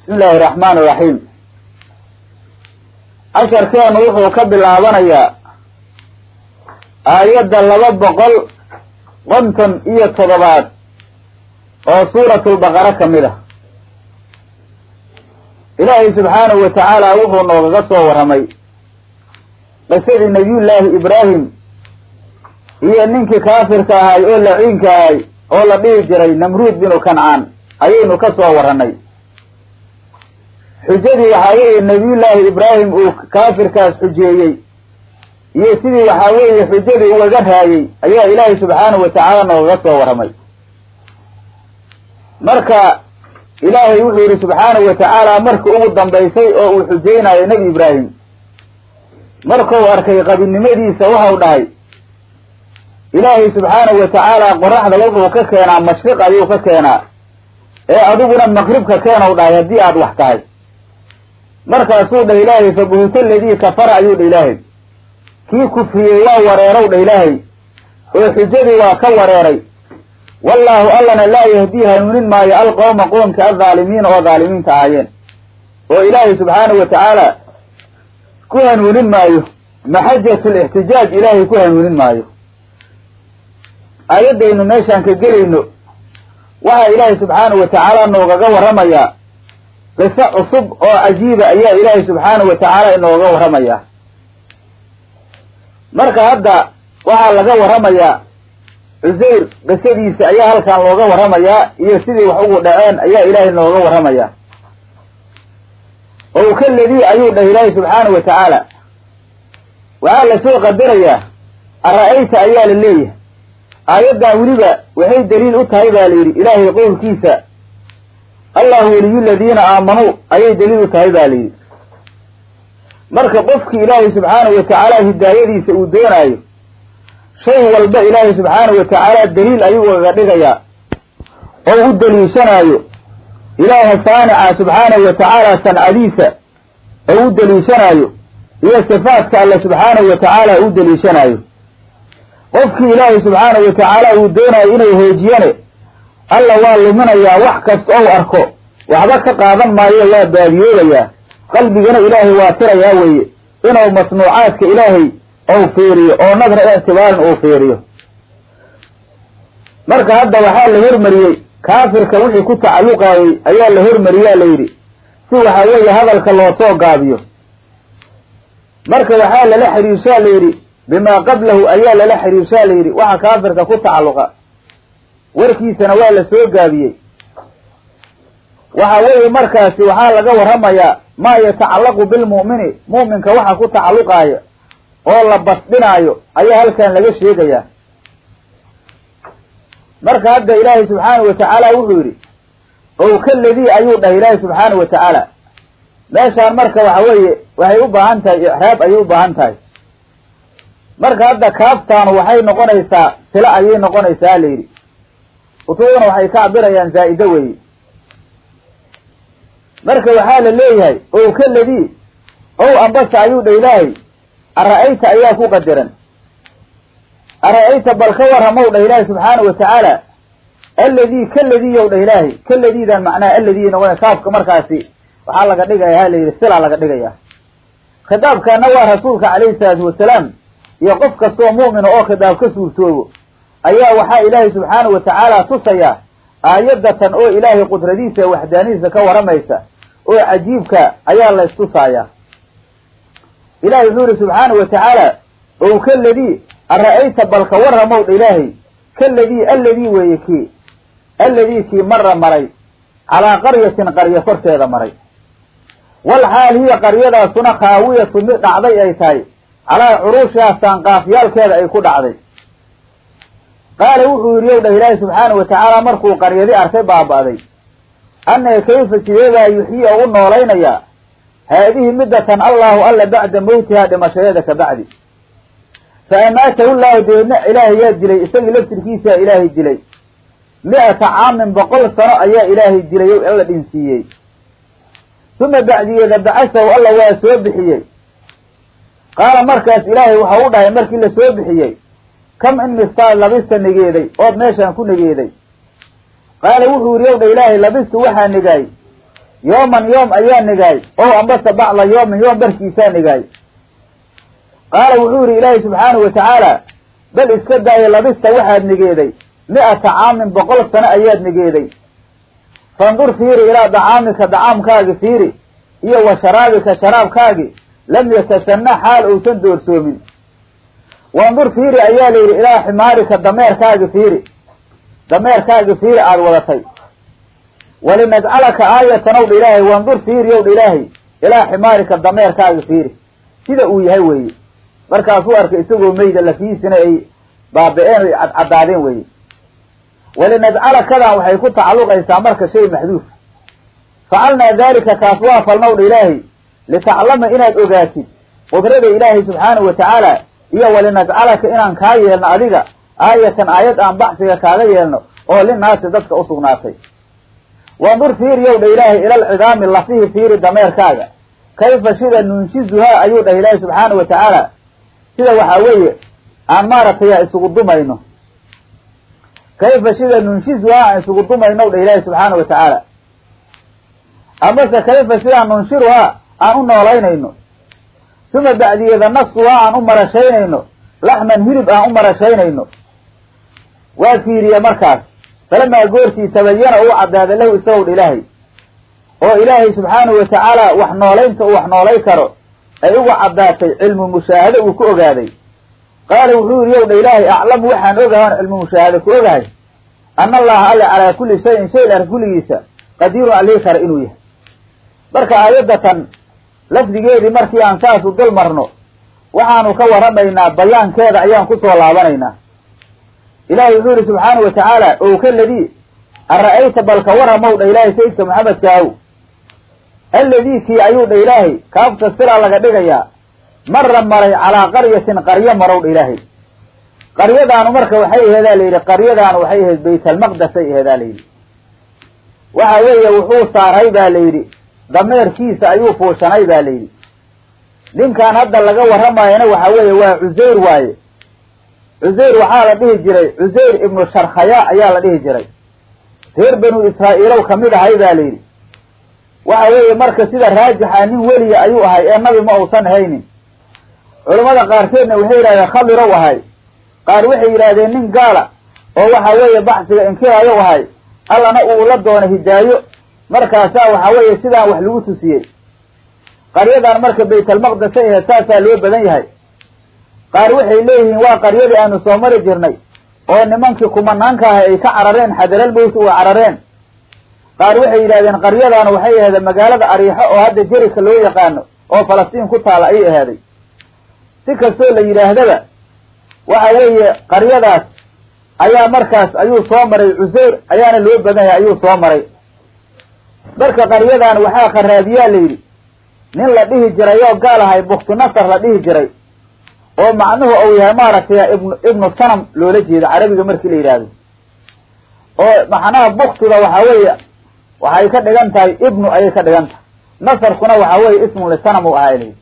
bismi illaahi raxmaan iraxiim casharkeenu wuxuu ka bilaabanayaa aayadda laba boqol konton iyo toddobaad oo suuratulbaqara ka mid ah. Ilaahay subxaanahu wa tacaala wuxuu noogaga soo warramay qisadii nabiyullaahi ibraahim iyo ninkii kaafirka ahay oo laciinka ahay oo la dhihi jiray namruud binu kancaan. Ayaynu ka soo warranay xujadii waxaa weeye nabiyullaahi ibraahim uu kaafirkaas xujeeyey. iyo sidii waxaa weeye xujadii ugaga raayey ayaa ilaahay subxaanahu wa tacaala noogaga soo warramay marka ilaahay wuxuu yihi subxaanahu wa tacaala markii ugu dambaysay oo uu xujeynayo nebi ibraahim markuu arkay qabinimadiisa waxau dhahay ilaahay subxaanahu wa tacaala qoraxda wuxuu ka keenaa mashriq ayuu ka keenaa ee adiguna maqribka keenow dhahay haddii aad wax tahay markaasuu dhah ilaahay fabuhuta aladii kafara ayuu dha ilaahay. Kii kufriyey waa wareerow dha ilaahay. Oo xujadii waa ka wareeray. Wallaahu allana laa yahdii hanuunin maayo alqowma qoomka aldaalimiina oo dhaalimiinta ahaayeen. Oo ilaahay subxaanahu wa tacaala ku hanuunin maayo. Maxajat lixtijaaj ilaahay ku hanuunin maayo. Aayaddaynu meeshaan ka gelayno. Waxaa ilaahay subxaanahu wa tacaala noogaga warramayaa qiso cusub oo cajiiba ayaa ilaahay subxaanahu wa tacaala inooga warramayaa marka hadda waxaa laga warramayaa cusayr qisadiisa ayaa halkan looga warramayaa iyo sidii wax ugu dhaceen ayaa ilaahay nooga warramayaa ow kaladii ayuu dhah ilaahay subxaanahu wa tacaala waxaa la soo qadarayaa ara-ayta? ayaa la leeyahay. Aayaddan weliba waxay daliil u tahay baa la yidhi ilaahay qowlkiisa allahu weliyu ladiina aamanuu ayay daliil u tahay ba yidhi marka qofkii ilaahay subxaanahu wa tacaala hidaayadiisa uu doonaayo shay walba ilaahay subxaanahu wa tacaala daliil ayuu ugaga dhigayaa oo u daliishanaayo. Ilaaha saanica subxaanahu wa tacaala sancadiisa oo u daliishanaayo iyo sifaadka alle subxaanahu wa tacaala u daliishanaayo. Qofkii ilaahay subxaanahu wa tacaala uu doonayo inay hoojiyane alla waa luminayaa wax kasta ou arko. Waxba ka qaadan maayo waa baadiyoobayaa qalbigana ilaahay waa tirayaa weeye. Inuu masnuucaadka ilaahay ou fiiriyo oo nadra ictibaarin uu fiiriyo. Marka hadda waxaa la hormariyey kaafirka wixii ku tacalluqaayey ayaa la hormariyaa la yidhi. Si waxaa weeye hadalka loo soo gaabiyo. Marka waxaa lala xiriirshaa la yidhi bimaa qablahu ayaa lala xiriirshaa la yidhi waxa kaafirka ku tacalluqa warkiisana waa la soo gaabiyey. Waxa weeye markaasi waxaa laga warramayaa maa yatacallaqu bilmu'mini mu'minka waxa ku tacalluqaayo oo la basdhinaayo ayaa halkan laga sheegayaa. Marka hadda ilaahay subxaanahu wa tacaala wuxuu yidhi ow kaladii ayuu dhahay ilaahay subxaanahu wa tacaala meeshaan marka waxa weeye waxay u baahan tahay icraab ayay u baahan tahay. Marka hadda kaaftaanu waxay noqonaysaa sila ayay noqonaysaa la yidhi kutubaduna waxay ka cabirayaan zaa'ide weeye marka waxaa la leeyahay ow kaladii ow ambasa ayuu dha ilaahay ara-ayta ayaa ku qadiran. Ara-ayta bal ka warramow dhah ilaahay subxaanahu wa tacaala alladii kaladii yow dhah ilaahay kaladiidan macnaha alladii noqona kaafka markaasi waxaa laga dhigaya ha la yidhi sila laga dhigaya khitaabkaana waa rasuulka calayhi salaatu wasalaam iyo qof kastoo mu'mina oo khitaab ka suurtoobo ayaa waxaa ilaahay subxaanahu wa tacaala tusayaa aayadatan oo ilaahay qudradiisa waxdaanidiisa ka warramaysa oo cajiibka ayaa la istusaaya ilahay wuxuu yihi subxaanahu wa tacaala ow kaladii ara-ayta bal ka warramow dha ilaahay? Kaladii alladii weeye kii? Alladii kii mara maray? Calaa qaryatin qaryo korteeda maray. Wal xaal hiya qaryadaasuna khaawiyatu mid dhacday ay tahay. Calaa curuushihaa saanqaafyaalkeeda ay ku dhacday qaala wuxuu yidhi yow dhah ilaahi subxaanahu wa markuu qaryadi arkay baaba'day. Anna kayfa sideedaa yuxyi oo u noolaynayaa? Haadihi middatan allahu alla bacda mawtihaa dhimashadeeda ka bacdi. Fa amaatahu llahu deedna ilaahay yaa dilay isagii laftirkiisaa ilaahay dilay. Mi-ata caamin boqol sano ayaa ilaahay dilay o alla dhinsiiyey. Uma bacdigeeda bacasahu alla waa soo bixiyey. Qaala markaas ilaahay waxau u dhahay markii la soo bixiyey kam in mistaad labista negeeday ood meeshaan ku negeeday? Qaala wuxuu yidhi ow dha ilaahay labistu waxaa negaay. Yooman yoom ayaa nigaay oo ambase bacda yoomin yoom barkiisaa nigaay qaala wuxuu yihi ilaahi subxaanahu watacaala bal iska daayo labista waxaad nigeeday mi-ata caamin boqol sano ayaad nigeeday fandur fiiri ilaa dacaamika dacaamkaagi fiiri iyo wa sharaabika sharaabkaagi lam yatasana xaal uusan doorsoomin wandur fiiri ayaa la yidhi ilaa ximaarika dameerkaagi fiiri. Dameerkaagi fiiri aada wadatay. Walinajcalaka aayatan ow dha ilaahay wandur fiiri ow dha ilaahay. Ilaa ximaarika dameerkaagi fiiri. Sida uu yahay weeye. Markaasuu arkay isagoo meyda lafihiisina ay baabi'een ay cadcadaadeen weye walinajcalakadan waxay ku tacalluqaysaa marka shay maxduuf. Facalnaa dalika kaas waa falnow dha ilaahay litaclama inaad ogaatid qudrada ilaahay subxaanahu watacaala iyo walinajcalaka inaan kaa yeelno adiga aayatan aayad aan baxsiga kaaga yeelno oo linaasi dadka usugnaatay wandur fiiriyow dha ilaahay ilalcidaami lafihi fiiri dameerkaaga. Kayfa sida nunshizuhaa ayuu dhah ilaahay subxaanahu watacaala sida waxaa weeye aan maaragtay isugu dumayno. Kayfa sida nunshizuhaa aan isugu dumayno dhah ilaahay subxaanahu watacaala amase kayfa sidaan nunshiruhaa aan u noolaynayno suma bacdiyeeda nafsuhaa aan u marashaynayno laxman hilib aan u marashaynayno waa fiiriye markaas falamaa goortii tabayana uu caddaada lahu isagow dha ilaahay oo ilaahay subxaanahu watacaala wax noolaynta uu wax noolay karo ay uga caddaatay cilmu mushaahade uu ku ogaaday qaala wuxuu yihi yow dha ilaahay aclamu waxaan ogahan cilmu mushaahade ku ogahay ana allaha alle calaa kulli shayin shay ar kulligiisa qadiirun alihi kara inuu yahay marka aayadatan lafdigeedii markii aan saasu dul marno waxaanu ka waramaynaa bayaankeeda ayaan ku soo laabanaynaa. Ilahay wuxuu yihi subxaanahu watacaala ow kaladii ara-ayta balka waramow dha ilaahay sayidka maxamedkaaw alladii kii ayuu dha ilaahay kaafta silaa laga dhigayaa mara maray calaa qaryatin qaryo marow dha ilaahay. Qaryadaanu marka waxay aheedaa la yidhi qaryadaanu waxay ahayd baytalmaqdasay aheedaa la yidhi. Waxa weeye wuxuu saaray baa la yidhi dameerkiisa ayuu fuushanay ba la yidhi. Ninkan hadda laga warramayana waxa weeye waa cusayr waaye. Cusayr waxaa la dhihi jiray cusayr ibnu sharkhaya ayaa la dhihi jiray. Reer banu israa'iilow ka mid ahay ba la yidhi. Waxa weeye marka sida raajixa nin weliya ayuu ahay ee nabi ma uusan haynin. Culamada qaarkeedna waxay yidhahdeen khadirow ahay. Qaar waxay yidhahdeen nin gaala oo waxa weeye baxsiga inkirayow ahay. Allana uu la doona hidaayo markaasaa waxa weeye sidaan wax lagu tusiyey. Qaryadan marka baytalmaqdesay aheed saasaa loo badan yahay. Qaar waxay leeyihiin waa qaryadii aanu soo mari jirnay oo nimankii kumanaanka ahay ay ka carareen xadaral mowt uga carareen. Qaar waxay yidhahdeen qaryadaanu waxay aheedeen magaalada ariixo oo hadda jerika loo yaqaano oo falastiin ku taala ayay ahaaday. Si kastoo la yidhaahdaba waxa weeye qaryadaas ayaa markaas ayuu soo maray cuseyr ayaana loo badan yahay ayuu soo maray marka qaryadan waxaa kharaadiyaa la yidhi nin la dhihi jiray oo gaal ahay buktu nasar la dhihi jiray oo macnuhu uu yahay maaragtay ibnu ibnu sanam loola jeedo carabiga markii la yidhaahdo. Oo macnaha buktida waxa weeye waxay ka dhigan tahay ibnu ayay ka dhigan tahay. Nasarkuna waxa weeye ismun lisanam u ahay layidhi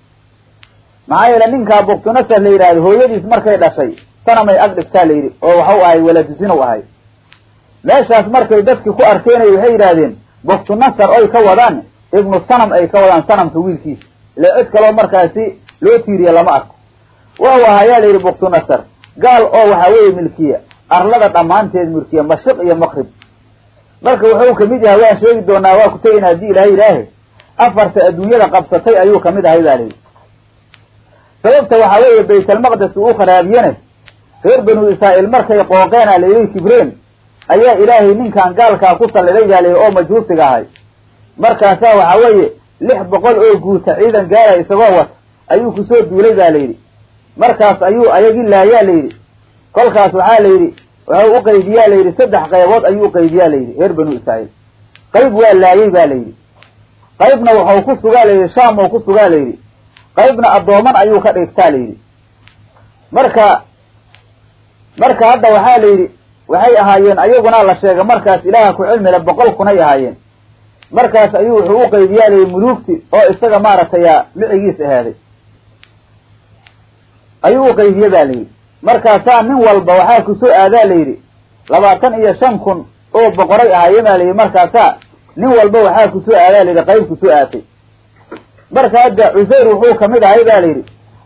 maxaa yeele ninkaa buktu nasar la yidhahdo hooyadiis markay dhashay sanamay ag dhigtaa la yidhi oo waxau ahay waladusinow ahay. Meeshaas markay dadki ku arkeenay waxay yidhahdeen buktu nasar oy ka wadaan ibnu sanam ay ka wadaan sanamka wiilkiisa ile cid kaloo markaasi loo tiiriye lama arko. Wahu ahayaa la yidhi buktu nasar gaal oo waxa weeye milkiya arlada dhammaanteed mulkiya mashiq iyo maqrib. Marka wuxuu ka mid yahay waan sheegi doonaa waa ku tegayna haddii ilaahay ilaahe afarta adduunyada qabsatay ayuu ka mid ahay ba layidhi sababta waxaa weeye baytalmaqdes uu u kharaabiyene reer banu israa'iil markay qooqeena layidhi kibreen ayaa ilaahay ninkan gaalkaa ku salliday baa layidhi oo majuusiga ahay. Markaasaa waxa weeye lix boqol oo guuta ciidan gaaraya isagoo wata ayuu ku soo duulay ba layidhi. Markaas ayuu ayagi laayaa layidhi. Kolkaas waxaa la yidhi wuxuu u qaybiyaa layidhi saddex qaybood ayuu u qaybiyaa layidhi reer banu israa'iil. Qayb waa laayay ba layidhi. Qaybna waxau ku sugaa layidhi sham ou ku sugaa layidhi. Qaybna addooman ayuu ka dhigtaa layidhi. Marka marka hadda waxaa la yidhi waxay ahaayeen ayaguna la sheegay markaas ilaaha ku cilmile boqol kunay ahaayeen. Markaas ayuu wuxuu u qaybiyaa layidhi muluugti oo isaga maaragtay micigiis ahaaday. Ayuu u qaybiye ba layidhi markaasaa nin walba waxaa ku soo aadaa layidhi labaatan iyo shan kun oo boqoray ahaayeen ba layidhi markaasaa nin walba waxaa ku soo aadaa layidhi qayb ku soo aatay. Marka hadda cusayr wuxuu ka mid ahay ba layidhi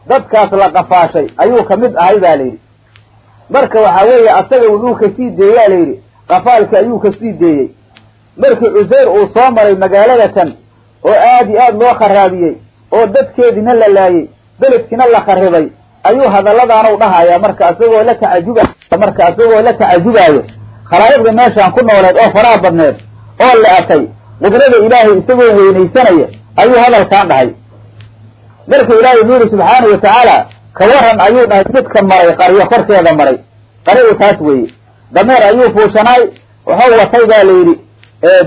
dadkaas la qafaashay ayuu ka mid ahay ba layidhi marka waxaa weeye asaga wuxuu ka sii deeyaa layidhi qafaalki ayuu ka sii deeyey. Markii cusayr uu soo maray magaalada tan oo aad iyo aad loo kharaabiyey oo dadkeediina la laayey beledkiina la kharibay ayuu hadalladaanu dhahayaa marka isagoo la tacajuba marka isagoo la tacajubaayo khalaa'iqda meeshaan ku nooleed oo faraha badneed oo le-atay qudrada ilaahay isagoo weynaysanaya ayuu hadalkaan dhahay. Marka ilaahay wuxuu yihi subxaana wa tacaala ka waran ayuu dhahay midka maray qaryo korkeeda maray. Qarigu taas weeye dameer ayuu fuushanaay wuxuu watay baa layidhi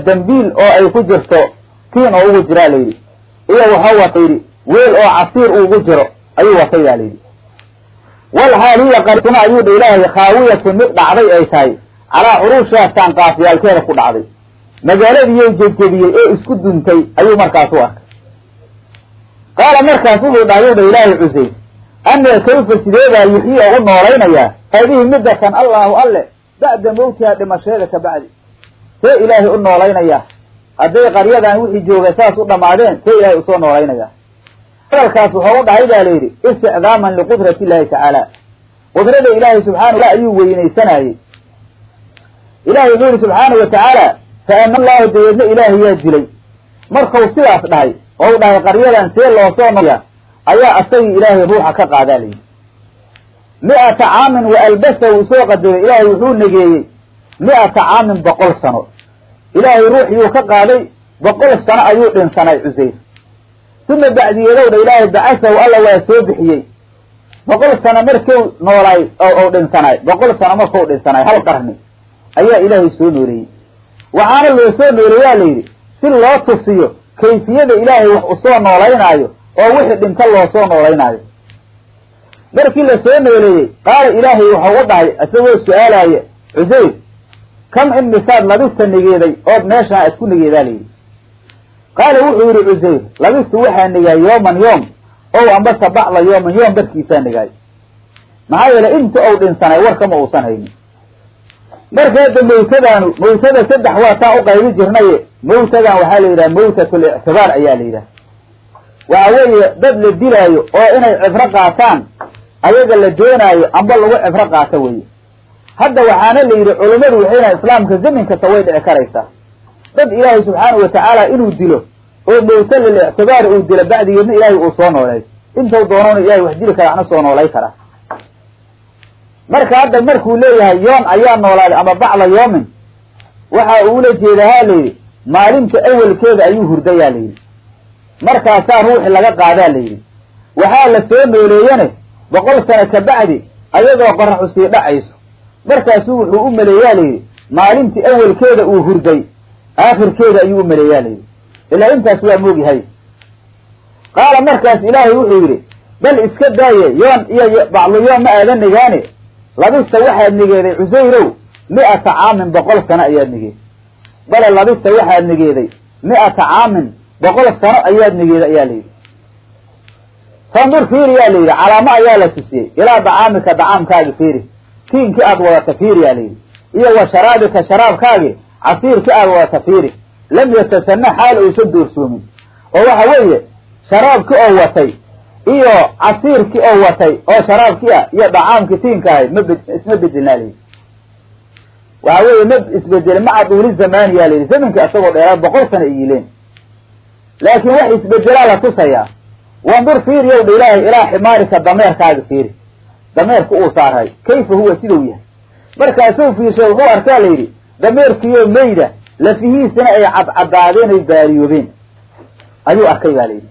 dambiil oo ay ku jirto tiin oo ugu jiraa layidhi iyo wuxuu watay yidhi weel oo casiir ugu jiro ayuu watay baa layidhi wal xaaliya qarisuna ayuu dha ilaahay khaawiyatu mid dhacday ay tahay. Calaa curuushaasaan qaafiyaalkeeda ku dhacday. Magaaladiiyou jejebiyey ee isku duntay ayuu markaas u arkay. Qaala markaas wuxuu dhahay dha ilaahay cusayr anee kayfa sideedaa yuxyiya u noolaynayaa haadihi midatan allahu alle bacda mawtiha dhimasheeda ka bacdi see ilaahay u noolaynayaa hadday qaryadan wixii jooga saas u dhammaadeen see ilaahay u soo noolaynayaa hadalkaas wuxuu u dhahay ba layidhi isticdaaman liqudrati illahi tacaala qudrada ilaahay subxana wa ayuu weynaysanayey ilahay wuxuu yihi subxaana wa tacaala fa ama allahu dabeedna ilaahay yaa dilay markau sidaas dhahay oo u dhahay qaryadan see loosoo noya ayaa asagii ilaahay ruuxa ka qaadaa layidhi mi-ata caamin wa albasa uu soo qadaray ilaahay wuxuu negeeyey mi-ata caamin boqol sano. ilaahay ruuxiyuu ka qaaday boqol sano ayuu dhinsanay cusayr suma bacdiyeedow dha ilaahay bacasahu alla waa soo bixiyey. boqol sano markuu noolaay ou dhinsanaay boqol sano markuu dhinsanaay hal qarni ayaa ilaahay soo nooleeyey waxaana loo soo nooleeyaa layidhi si loo tusiyo kayfiyada ilaahay wax u soo noolaynaayo oo wixii dhinta loosoo noolaynaayo markii la soo nooleeyey qaala ilaahay waxau u dhahay isagoo su'aalaaya cusayr kam imisaad labista nigeeday ood meeshaan aad ku nigeedaa layidhi qaala wuxuu yihi cusayr labistu waxaa nigaay yooman yoom ow ambase bacda yooman yoom barkiisaa nigaay maxaa yeelay inta ou dhinsanay warkama uusan haynin. Marka hadda mawtadaanu mawtada saddex waa taan u qaybi jirnaye. Mawtadan waxaa la yidhaha mawtat lictibaar ayaa la yidhaha waxa weeye dad la dilaayo oo inay cibro qaataan ayaga la doonaayo amba lagu cibro qaato weye hadda waxaana la yidhi culummadu waxayna islaamka zamin kasta way dhici karaysaa. Dad ilaahay subxaana wa tacaala inuu dilo oo mawta lilictibaar uu dilo bacdigeedna ilaahay uu soo nooleey intuu doonona ilahay wax dili kara waxna soo noolay karaa marka hadda markuu leeyahay yoom ayaa noolaaday ama bacda yoomin waxa uula jeedaa ha layidhi maalinta awelkeeda ayuu hurdayaa layidhi markaasaa ruuxi laga qaadaa layidhi waxaa la soo nooleeyane boqol sano ka bacdi ayadoo qoraxu sii dhacayso. Markaasuu wuxuu u maleeyaa layidhi maalintii awelkeeda uu hurday aakhirkeeda ayuu u maleeyaa layidhi ilaa intaas waa moogyahay qaala markaas ilaahay wuxuu yidhi bal iska daaye yoon iyo bacdu yoon ma aadan nigaane. Labista waxaad nigeeday cusayrow mi-ata caamin boqol sano ayaad nigeeday bale labista waxaad nigeeday mi-ata caamin boqol sano ayaad nigeeday ayaa layidhi fandur fiiri yaa layidhi calaamo ayaa la tusiyey. Ilaa dacaamika dacaamkaagi fiiri. Tiinkii aad wadata fiiri yaa layidhi iyo wa sharaabika sharaabkaagi casiirkii aad wadata fiiri. Lam yatasana xaal uusan doorsoomin oo waxa weeye sharaabkii oo watay iyo casiirkii oo watay oo sharaabkii ah iyo dhacaamkii tiinka ahay ma isma bedelnaa layidhi waxa weeye ma isbedelin maca duuli zamani yaa layidhi zamanka isagoo dheeraa boqol sana ay laakiin wax isbedelaa la tusayaa wandur fiiriyow dha ilaahay ilaa ximaarika dameerkaaga fiiri. Dameerku uu saaray. Kayfa huwa sidau yahay? Markaasuu fiirshay wuxuu arkaa la yidhi dameerkiiyo meyda lafihiisana ay cadcadaadeen ay baariyoobeen. Ayuu arkay ba layidhi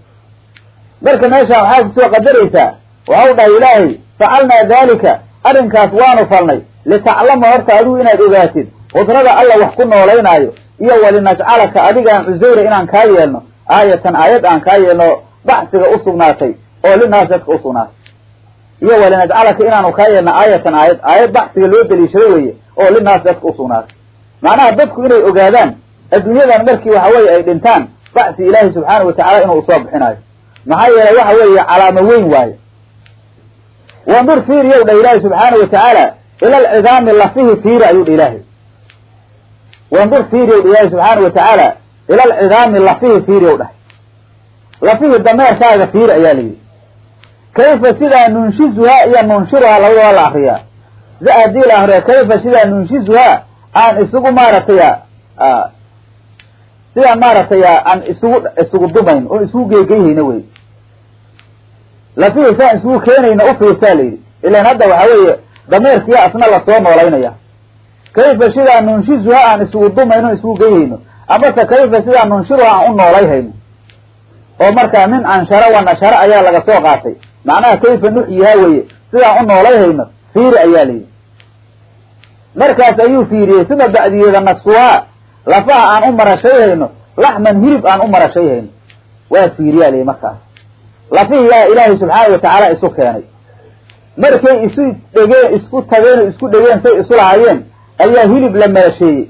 marka meeshaan waxaa ku soo qadaraysaa waxau dhahay ilaahay facalnaa daalika arrinkaas waanu falnay. Litaclama horta adigu inaad ogaatid qudrada alla wax ku noolaynaayo iyo walinajcalaka adigaan cusayra inaan kaa yeelno aayatan aayad aan kaa yeelno baxsiga usugnaatay oo linaas dadka usugnaatay iyo walinajcalaka inaanu kaa yeelno aayatan aayad aayad baxsiga loo daliishado weeye oo linaas dadka usugnaatay macnaha dadku inay ogaadaan adduunyadan markii waxa weeye ay dhintaan bacsi ilaahi subxaana watacala inuu u soo bixinayo maxaa yeelay waxa weeye calaamo weyn waayo. Wandur fiiriyow dha ilaahi subxaana wa tacaala ila alcidaami lafihi fiiri ayuu dha ilaahay wandur fiiriyow dha ilaahi subxaana wa tacaala ila alcidaami lafihi fiiri ow dhahay lafihi dameerkaaga fiiri ayaa la yidhi kayfa sidaa nunshizuhaa iyo nunshiruhaa labadaba la akriyaa za haddii la akriya kayfa sidaa nunshizuhaa aan isugu maaragtay sidaan maaragtay aan isugu isugu dumayn oo isugu geegeyhayna wey lafihi saan isugu keenayna ufiirsaa la yidhi ilan hadda waxa weeye dameerkiya asna la soo noolaynaya kayfa sidaa nunshizuha aan isugu dumayno isugu geyhayno amase kayfa sidaa nunshiruha aan u noolayhayno oo markaa min anshara wa nashara ayaa laga soo qaatay. Macnaha kayfa nuxyihaa weye sidaan u noolayhayno fiiri ayaa layidhi markaas ayuu fiiriyey sida bacdiyeeda naqsuhaa lafaha aan u marashayhayno laxman hilib aan u marashayhayno waa fiiriyaa layidhi markaas lafihii yaa ilaahay subxaana watacaala isu keenay. Markay isu dhegeen isku tageen oo isku dhegeen say isu lahaayeen ayaa hilib la marasheeyey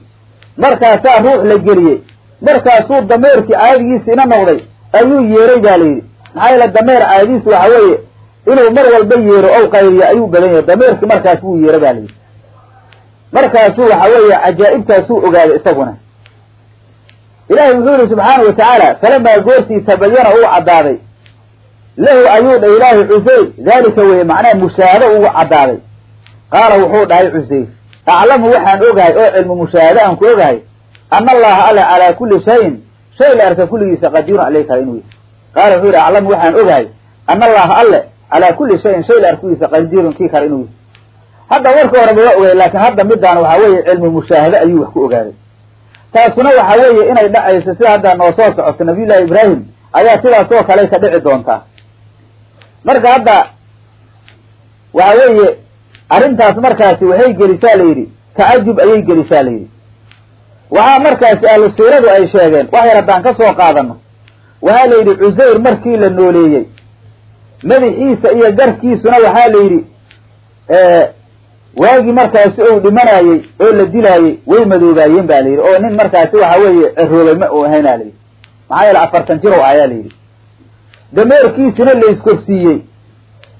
markaasaa ruux la geliyey. Markaasuu dameerkii caadigiisi ina noqday ayuu yeeray baa layidhi maxaa yeele dameer caadigiisu waxa weeye inuu mar walba yeero ow qayriya ayuu badan yahay. Dameerkii markaas wuu yeera ba layidhi markaasuu waxa weeye cajaa'ibtaasuu ogaaday isaguna. Ilaahay wuxuu yihi subxaana wa tacaala falamaa goortii tabayana uu caddaaday. Lahu ayuu dha ilaahay cusayr daalika weye macnaha mushaahado ugu caddaaday. Qaala wuxuu dhahay cusayr aclamu waxaan ogahay oo cilmu mushaahado aan ku ogahay ana allaha alle calaa kulli shayin shay la arka kulligiisa qadiirun alay kara inuu yahay qaala wuxuu yihi aclamu waxaan ogahay ana allaha alle calaa kulli shayin shay la arka qadiirun kii kara inuu yahay hadda marka horeba waa ogay laakiin hadda midaan waxa weeye cilmu mushaahado ayuu wax ku ogaaday taasuna waxa weeye inay dhacayso sida hadda noo soo socoto nabiy llahi ibraahim ayaa sidaas oo kale ka dhici doontaa marka hadda waxa weeye arrintaas markaasi waxay gelisaa la yidhi tacajub ayay gelisaa la yidhi. Waxaa markaasi ahlu siiradu ay sheegeen wax yar haddaan ka soo qaadano waxaa la yidhi cusayr markii la nooleeyey madaxiisa iyo garkiisuna waxaa la yidhi waagii markaasi ou dhimanayey oo la dilaayey way madoobaayeen ba la yidhi. Oo nin markaasi waxa weeye ciroobay ma uu ahaynaa la yidhi. Maxaa yeele afartan jir o ayaa la yidhi. Dameerkiisina la iskorsiiyey.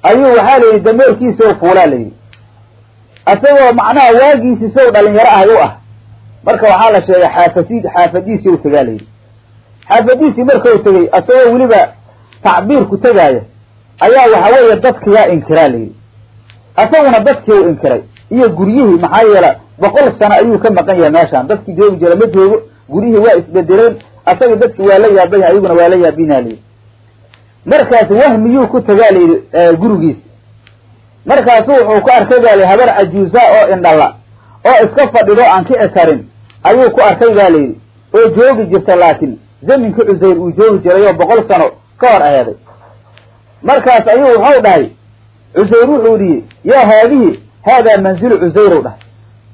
Ayuu waxaa la yidhi dameerkiisi o fuulaa la yidhi isagoo macnaha waagiisi sow dhalinyaro ahay u ah. Marka waxaa la sheegay xaafasi xaafadiisii u tegaa la yidhi xaafadiisii markau tegey isagoo weliba tacbiirku tegaaya ayaa waxa weeye dadkiyaa inkiraa la yidhi isaguna dadkii u inkiray iyo guryihii maxaa yeele boqol sano ayuu ka maqan yahay meeshaan. Dadkii joogi jira ma joogo guryihii waa isbedeleen asagii dadki waa la yaaban ayaguna waa la yaabinaa layidhi. Markaas wahmiyuu ku tagaa la yidhi gurigiisi markaasu wuxuu ku arkay baa layidhi habar cajuusa oo indhala oo iska fadhido aan kici karin ayuu ku arkay ba la yidhi oo joogi jirta laakiin zaminka cusayr uu joogi jiray oo boqol sano ka hor aheeday. Markaas ayuu wuxuu dhahay cusayr wuxuu dhihi yaa haadihi haadaa manzilu cusayrow dhahay.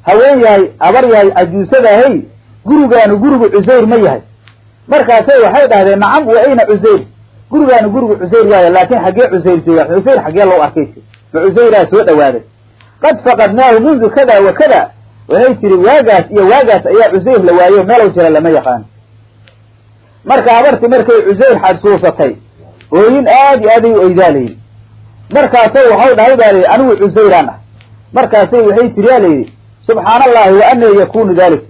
Haween yahay habar yahay cajuusadahay gurigaanu gurigu cusayr ma yahay. Markaasay waxay dhahdeen nacam wa ayna cusayr gurigaanu gurigu cusayr waaya laakin xaggee cusayr jooga cusayr xaggee loo arkay ma cusayraa soo dhawaaday qad faqadnaahu mundu kada wa kada waxay tiri waagaas iyo waagaas ayaa cusayr la waayo meelow jira lama yaqaan marka habartii markay cusayr xadsuusatay ooyin aad iyo aad ay u oydaa layidhi markaasay waxau dhahay baa layidhi anigu cusayraan ah markaasay waxay tiri yaa layidhi subxaana allahi wa anee yakunu dalik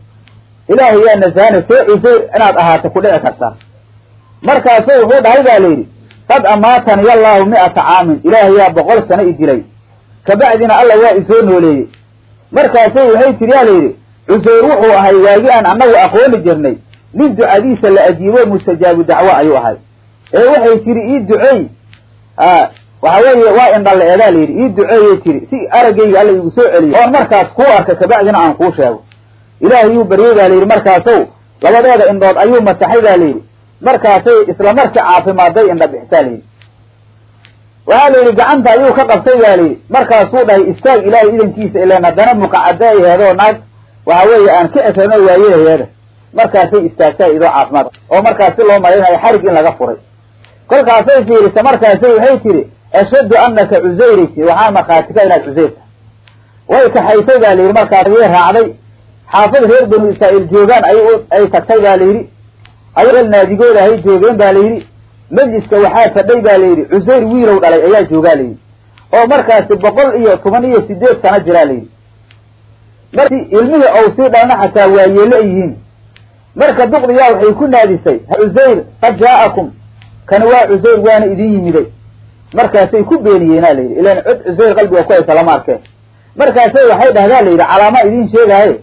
ilaahay yaa nasahanay see cusayr inaad ahaato ku dhici kartaa markaasay wuxuu dhahay ba layidhi qad amaatani mi'ata caamin. Ilaahay yaa boqol sano i dilay kabacdina alla waa isoo nooleeyey. Markaasay waxay tiri yaa layidhi cusayr wuxuu ahay waagi aan annagu aqooni jirnay. Nin ducadiisa la ajiibo mustajaabu dacwo ayuu ahay. Ee waxay tiri ii duceey waxa weeye waa indhalle eedaa layidhi. Ii duceeyay tiri si araggayga alla igu soo celiyo oon markaas kuu arkay kabacdina aan kuu sheego. Ilaahay yuu baryey ba layidhi markaasow labadeeda indhood ayuu masaxay ba layidhi markaasay isla markii caafimaaday indha bixisaa layidhi waxaa la yidhi gacanta ayuu ka qabtay ba layidhi markaasuu dhahay istaag ilaahay idankiisa ilaan haddana muqacada ay heedoo naag. Waxa weeye aan ka ekarno waayeheeda markaasay istaagtaa idoo caafimaad. Oo markaas si loo malaynayo xarig in laga furay. Kolkaasay fiirisa markaasay waxay tiri ashhadu anaka cusayri ti waxaa markhaatika inaad cusayr way kaxaysay ba layidhi markaas ayay raacday. Xaafada reer banu israa'iil joogaan ay ay tagtay ba layidhi ayal naadigooda ahay joogeen ba layidhi majliska waxaa fadhay ba layidhi cusayr wiilow dhalay ayaa joogaa layidhi. Oo markaasi boqol iyo toban iyo sideed sano jiraa layidhi. Marki ilmihii ou sii dhalna xataa waa yeelo yihiin. Marka duqdiyaa waxay ku naadisay cusayr qad jaa'akum kani waa cusayr waana idin yimiday. Markaasay ku beeniyeenaa layidhi ilan cod cusayr qalbiga ku haysa lama arkeen. Markaasay waxay dhahdaa layidhi calaama idiin sheegaaye.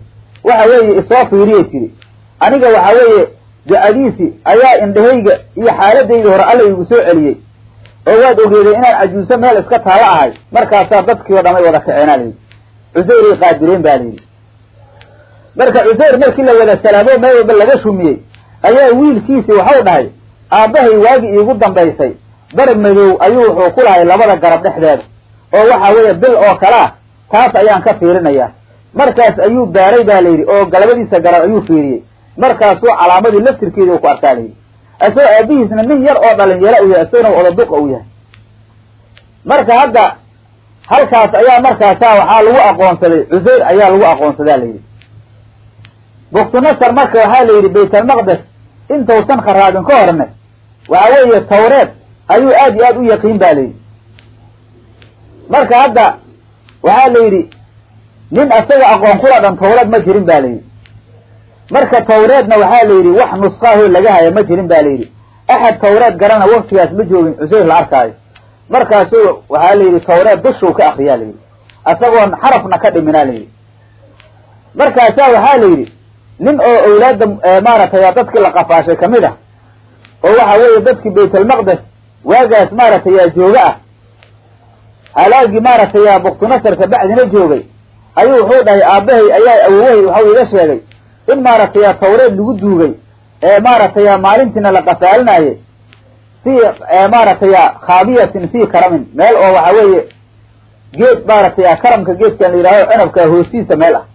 Waxa weeye isoo fiiriyay tiri. Aniga waxa weeye ducadiisi ayaa indhahayga iyo xaaladayda hore alla igu soo celiyey oo waad ogeeday inaan cajuuso meel iska taalo ahay markaasaa dadkii o dhamay wada kaceenaa layidhi cusayray qaadireen ba layidhi. Marka cusayr markii la wada salaamo meel walba laga shumiyey ayaa wiilkiisii waxau dhahay aabbahay waagi iigu dambaysay bar madow ayuu wuxuu ku lahay labada garab dhexdeeda. Oo waxa weeye bil oo kale ah taas ayaan ka fiirinayaa. Markaas ayuu baaray ba layidhi oo galabadiisa garab ayuu fiiriyey markaasuu calaamadii laftirkeeda ku arkaa layidhi isagoo aabihiisna nin yar oo dhalinyaro u yahay isagona odaduqa u yahay. Marka hadda halkaas ayaa markaasaa waxaa lagu aqoonsaday cusayr ayaa lagu aqoonsadaa layidhi buktunasar marka waxaa la yidhi baytalmaqdes intausan kharaabin ka horne waxa weeye tawreed ayuu aad iyo aad u yaqiin ba layidhi marka hadda waxaa la yidhi nin asaga aqoon kula dhan tawreed ma jirin ba layidhi marka tawreedna waxaa la yidhi wax nusqaaho laga haya ma jirin ba layidhi axad tawreed garana waktigaas ma joogin cusayr la arkaayo. Markaasuu waxaa la yidhi tawreed dushuu ka akriyaa la yidhi. Isagoon xarafna ka dhiminaa la yidhi. Markaasaa waxaa la yidhi nin oo awlaadda maaragtay dadkii la qafaashay ka mid ah oo waxa weeye dadkii baytalmaqdes waagaas maaragtay yaa jooga ah halaagii maaragtay yaa buktunasarka bacdina joogay ayuu wuxuu dhahay aabbahay ayaa awowahay waxau iga sheegay in maaragtay tawreed lagu duugay ee maaragtay yaa maalintiina la qafaalinaaye fii maaragtay yaa khaabiyatin fii karamin meel oo waxa weeye geed maaragtay yaa karamka geedkan la yidhahdo cinabka hoostiisa meel ah.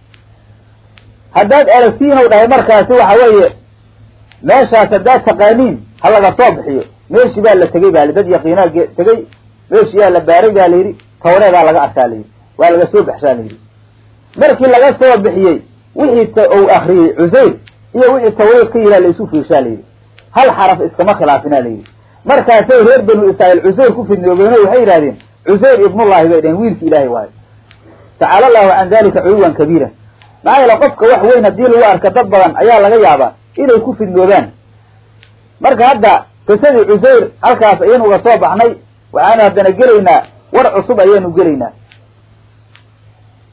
Haddaad aragtiinow dhahay markaasi waxa weeye meeshaas haddaad taqaaniin ha laga soo bixiyo. Meeshii baa la tegey baa dad yaqiinaa tegey meeshii yaa la baaray baa la yidhi tawreedaa laga arkaa layidhi waa laga soo baxshaa layidhi markii laga soo bixiyey wixii uu akriyey cusayr iyo wixii tawreed ka yihaa la isu fiirshaa layidhi hal xaraf iskama khilaafina layidhi markaasay reer banu israa'iil cusayr ku fidnoobeeno waxay yidhahdeen cusayr ibnullahi bay dhaheen wiilki ilaahay waayo tacaala allahu can dalika culuwan kabiira. Maxaa yeele qofka wax weyn haddii lagu arka dad badan ayaa laga yaabaa inay ku fidnoobaan. Marka hadda qisadii cusayr halkaas ayaynu uga soo baxnay waxaanu haddana gelaynaa war cusub ayaanu gelaynaa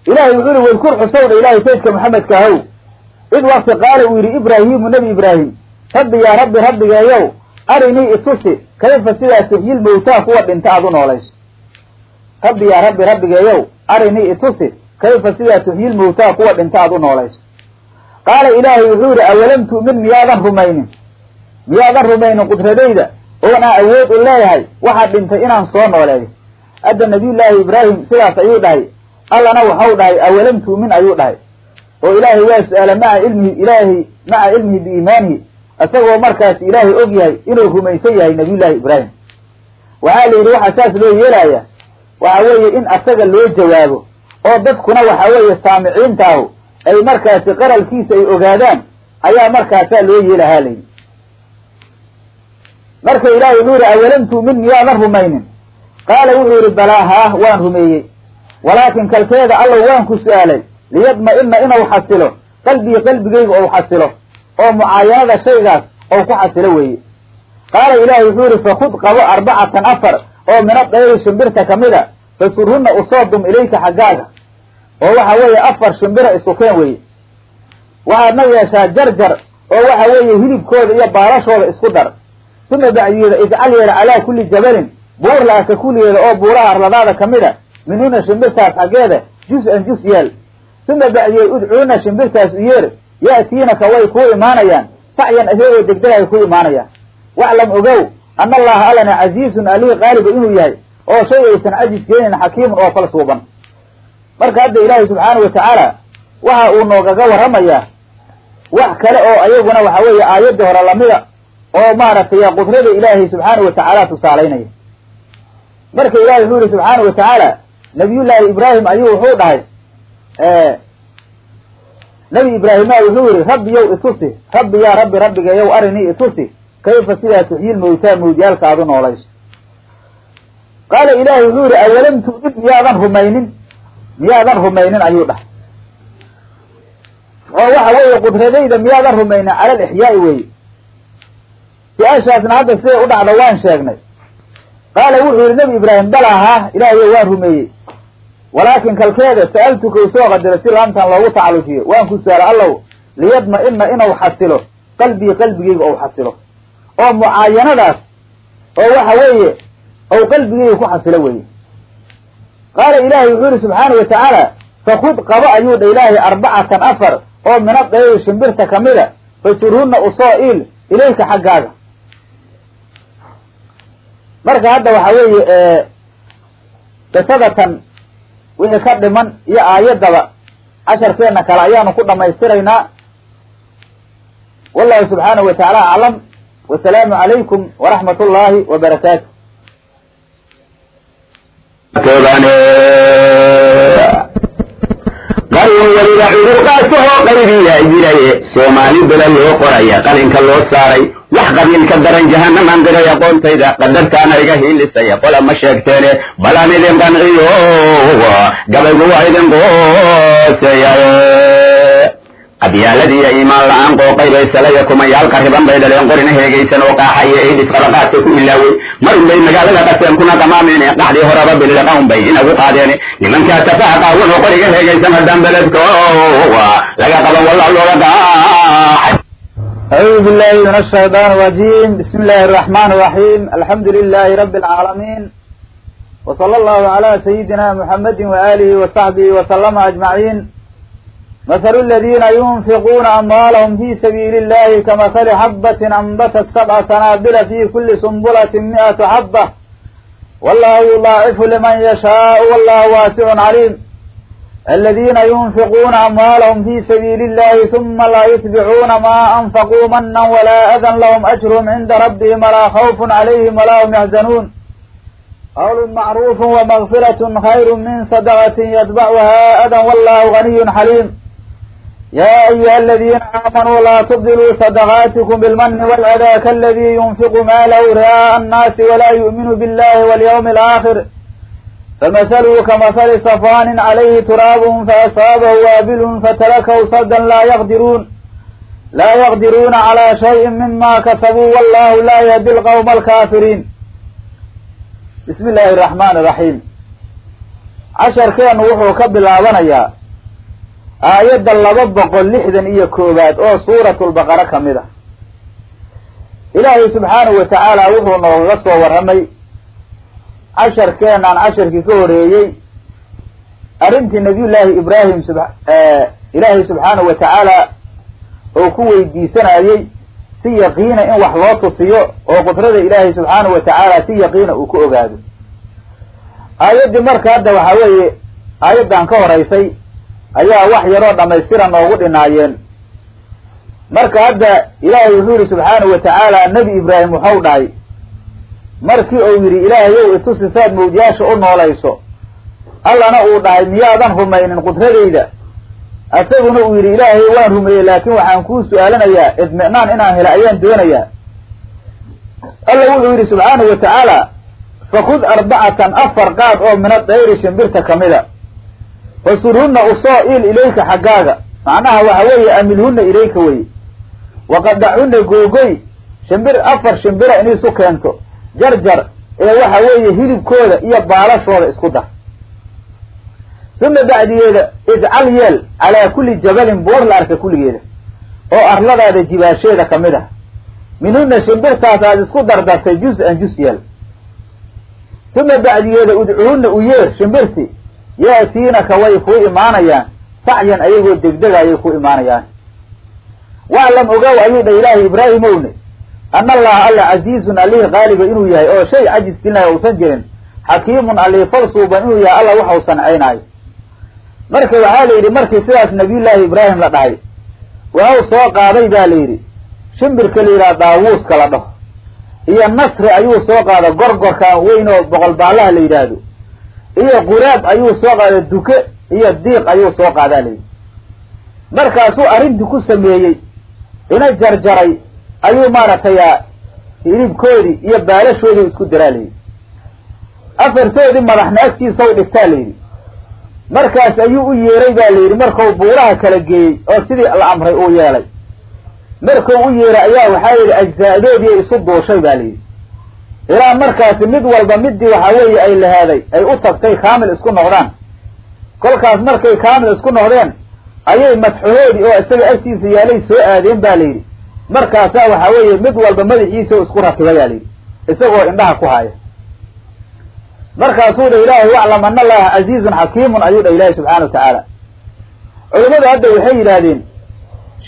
ilahay wuxuu yihi wadkur xusowdha ilahay saydka maxamedka ahow. Id wakti qaala uu yidhi ibraahimu nebi ibraahim rabbi yaa rabbi rabbigeeyow arinii itusi kayfa sidaa tuxyil mawtaa kuwa dhinta aad u noolayso rabbi yaa rabbi rabbigeeyow arinii itusi kayfa sidaa tuxyil mawtaa kuwa dhinta aad u noolayso qaala ilaahay wuxuu yidhi awalam tu'min miyaadan rumaynin? Miyaadan rumaynin qudradayda oon aan awood u leeyahay waxaad dhintay inaan soo nooleeyo hadda nabiyullaahi ibraahim sidaas ayuu dhahay allana waxau dhahay awalam tu'min ayuu dhahay? Oo ilaahay waa su'aala maca ilmihi ilaahi maca cilmihi biiimaanihi isagoo markaas ilaahay og yahay inuu rumaysan yahay nabiyullaahi ibraahim. Waxaa la yidhi waxaa saas loo yeelaya waxa weeye in asaga loo jawaabo oo dadkuna waxa weeye saamiciintaahu ay markaasi qaralkiisa ay ogaadaan ayaa markaasaa loo yeelahaa layidhi marka ilaahay wuxuu yihi awalam tu'min miyaadan rumaynin. Qaala wuxuu yidhi balaa haah waan rumeeyey walaakin kalkeeda allow waan ku su'aalay liyadma-ina inuu xasilo. Qalbii qalbigayga ou xasilo. Oo mucaayanada shaygaas ou ku xasilo weeye. Qaala ilaahay wuxuu yihi fakud qabo arbacatan afar oo mina dayri shimbirta kamida fasurhunna u soo dum ilayka xaggaaga. Oo waxa weeye afar shimbira isukeen weeye. Waxaadna yeeshaa jarjar oo waxa weeye hilibkooda iyo baalashooda isku dar. Suma bacdiyeeda ijcal yeela calaa kulli jabalin buur la-aka kulligeeda oo buuraha arladaada kamida minhuna shimbirtaas xaggeeda jus-an jus yeel. Suma bacdiyeed udcuuna shimbirtaas u yeer. Ya'tiinaka way kuu imaanayaan. Sacyan adeegoo degdeg ay ku imaanayaan. Waclam ogow ana allaha allana casiizun alihi qaaliba inuu yahay oo shay aysan cajis keenin xakiimun oo fal suuban. Marka hadda ilaahay subxaanau watacaala waxa uu noogaga warramayaa wax kale oo ayaguna waxa weeye aayaddii hore lamida oo maaragtay qudrada ilaahay subxaanau watacaala tusaalaynaya marka ilahay wuxuu yihi subxaanau watacaala nabiyullaahi ibraahim ayuu wuxuu dhahay nabi ibraahima wuxuu yihi rabbiyow itusi rabbi yaa rabbi rabbigeeyow arinii itusi kayfa sidaa tuxyil mawtaa mawdyaalka u noolayso? Qaala ilaahay wuxuu yihi awalam tu'min miyaadan rumaynin? Miyaadan rumaynin ayuu dhahay. Oo waxa weeye qudradayda miyaadan rumaynin cala alixyaai weeye. Su'aashaasna hadda siday u dhacdo waan sheegnay. Qaala wuxuu yihi nebi ibraahim balahaa ilaahayo waan rumeeyey walaakin kalkeeda sa'altuka u soo qadiro si laamtan loogu tacalujiyo waan ku su'aala allow liyadma-ina inuu xasilo. Qalbii qalbigeyga ou xasilo. Oo mucaayanadaas oo waxa weeye ou qalbigeyga ku xasilo weeye. Qaala ilaahay wuxuu yihi subxaana wa tacaala fakud qabo ayuu dha ilaahay arbacatan afar oo mina dayri shimbirta kamida fasurhunna u soo iil ilayka xaggaaga. Marka hadda waxa weeye qisadatan wixii ka dhiman iyo aayaddaba casharkeena kale ayaanu ku dhamaystiraynaa wallahu subxaanahu wa tacaala aclam. Wasalaamu calaykum waraxmat ullaahi wabarakaatu qarin weliba cudurkaasahoo qaybiyaa jiraye soomaali bela loo qoraya qalinka loo saaray wax qabiilka daran jahanaman diray aqoontayda qadartaana iga hiilisaya qola ma sheegteene balaan idin qanciyo gabaygu waa idin qooseeyaye qabyaaladiiyo iimaan la-aan qooqay bay salaya kumayaal qariban bay dhaleen qorina heegaysan oo qaaxaya eedis qabaqaadka ku ilaawey marun bay magaalada qaseen kuna qamaameen qaxdii horeba billiqaun bay inagu qaadeen nimankaa tafaha qaawan oo qoriga heegaysan haddaan beledko laga qaban wallah looga qaaxay أعوذ بالله من الشيطان الرجيم بسم الله الرحمن الرحيم الحمد لله رب العالمين وصلى الله على سيدنا محمد وآله وصحبه وسلم أجمعين مثل الذين ينفقون أموالهم في سبيل الله كمثل حبة أنبتت سبع سنابل في كل سنبلة مئة حبة والله يضاعف لمن يشاء والله واسع عليم الذين ينفقون أموالهم في سبيل الله ثم لا يتبعون ما أنفقوا منا ولا أذى لهم أجرهم عند ربهم ولا خوف عليهم ولا هم يحزنون قول معروف ومغفرة خير من صدقة يتبعها أذى والله غني حليم يا أيها الذين آمنوا لا تبدلوا صدقاتكم بالمن والأذى كالذي ينفق ماله رئاء الناس ولا يؤمن بالله واليوم الآخر فمثله كمثل صفوان عليه تراب فأصابه وابل فتركه صدا لا يقدرون لا يقدرون على شيء مما كسبوا والله لا يهدي القوم الكافرين بسم الله الرحمن الرحيم عشر كان وحو كبلابنيا aayadda laba boqol lixdan iyo koowaad oo suuratulbaqara ka mid a ilaahay subxaanahu wa tacaala wuxuu noogaga soo warramay casharkeenaan casharkii ka horeeyey arrintii nabiyullaahi ibraahim sub ilaahay subxaanahu wa tacaala oo ku weydiisanayey si yaqiina in wax loo tusiyo oo qudrada ilaahay subxaanahu wa tacaala si yaqiina uu ku ogaado. Aayaddii marka hadda waxaa weeye aayaddan ka horeysay ayaa wax yaroo dhammaystira noogu dhinaayeen. Marka hadda ilaahay wuxuu yihi subxaanahu wa tacaala nebi ibraahim waxau dhahay markii uu yidhi ilaahayow itusi saad mawjiyaasha u noolayso allana uu dhahay miyaadan rumaynin qudradayda asaguna uu yidhi ilaahay waan rumeeyey laakiin waxaan kuu su'aalanayaa idmi'naan inaan hela ayaan doonayaa. Alla wuxuu yidhi subxaanahu wa tacaala fakud arbacatan afar qaad oo mina dayri shimbirta kamida fasurhunna u soo iil ilayka xaggaaga macnaha waxa weeye amilhunna ilayka weye waqadachunna googoy shimbir afar shimbira in isu keento jarjar ee waxa weeye hilibkooda iyo baalashooda isku dar suma bacdigeeda ijcal yeel calaa kulli jabalin buur la arka kulligeeda oo arladaada jibaasheeda ka mid ah minhunna shimbirtaas aad isku dardartay juz-an jus yeel suma bacdigeeda udcuhunna u yeer shimbirti yaatiinaka way kuu imaanayaan. Sacyan ayagoo degdega ayay ku imaanayaan. Waclam ogow ayuu dha ilaahay ibraahimowne ana allaha alla casiizun alihi qaaliba inuu yahay oo shay cajis gelinayo uusan jirin. Xakiimun alihi falsuuban inuu yahay alla waxau sancaynaayo marka waxaa la yidhi markii sidaas nabiyullaahi ibraahim la dhahay waxau soo qaaday ba la yidhi shimbirka la yidhaha daawuuska la dhaho iyo nasri ayuu soo qaada gorgorkan weyn oo boqol baallaha la yidhaahdo iyo quraab ayuu soo qaaday duke iyo diiq ayuu soo qaadaa layidhi markaasuu arrintii ku sameeyey ina jarjaray ayuu maaragtay hilibkoodii iyo baalashoodii isku daraa layidhi afartoodii madaxna agtiisa u dhigtaa layidhi markaas ayuu u yeeray baa la yidhi markuu buuraha kala geeyey oo sidii la amray uu yeelay. Markuu u yeeray ayaa waxaa yidhi ajzaadoodii isu duushay ba la yidhi ilaa markaasi mid walba midii waxa weeye ay lahaaday ay u tagtay kaamil isku noqdaan. Kolkaas markay kaamil isku noqdeen ayay madxuhoodii oo isaga agtiisa yaalay soo aadeen ba la yidhi. Markaasaa waxa weeye mid walba madaxiisa isku ratibay yaa la yidhi isagoo indhaha ku haya markaasuu dha ilaahay waclam ana allaha casiizun xakiimun ayuu dha ilaahay subxana wa tacaala. Culimmadu hadda waxay yidhaahdeen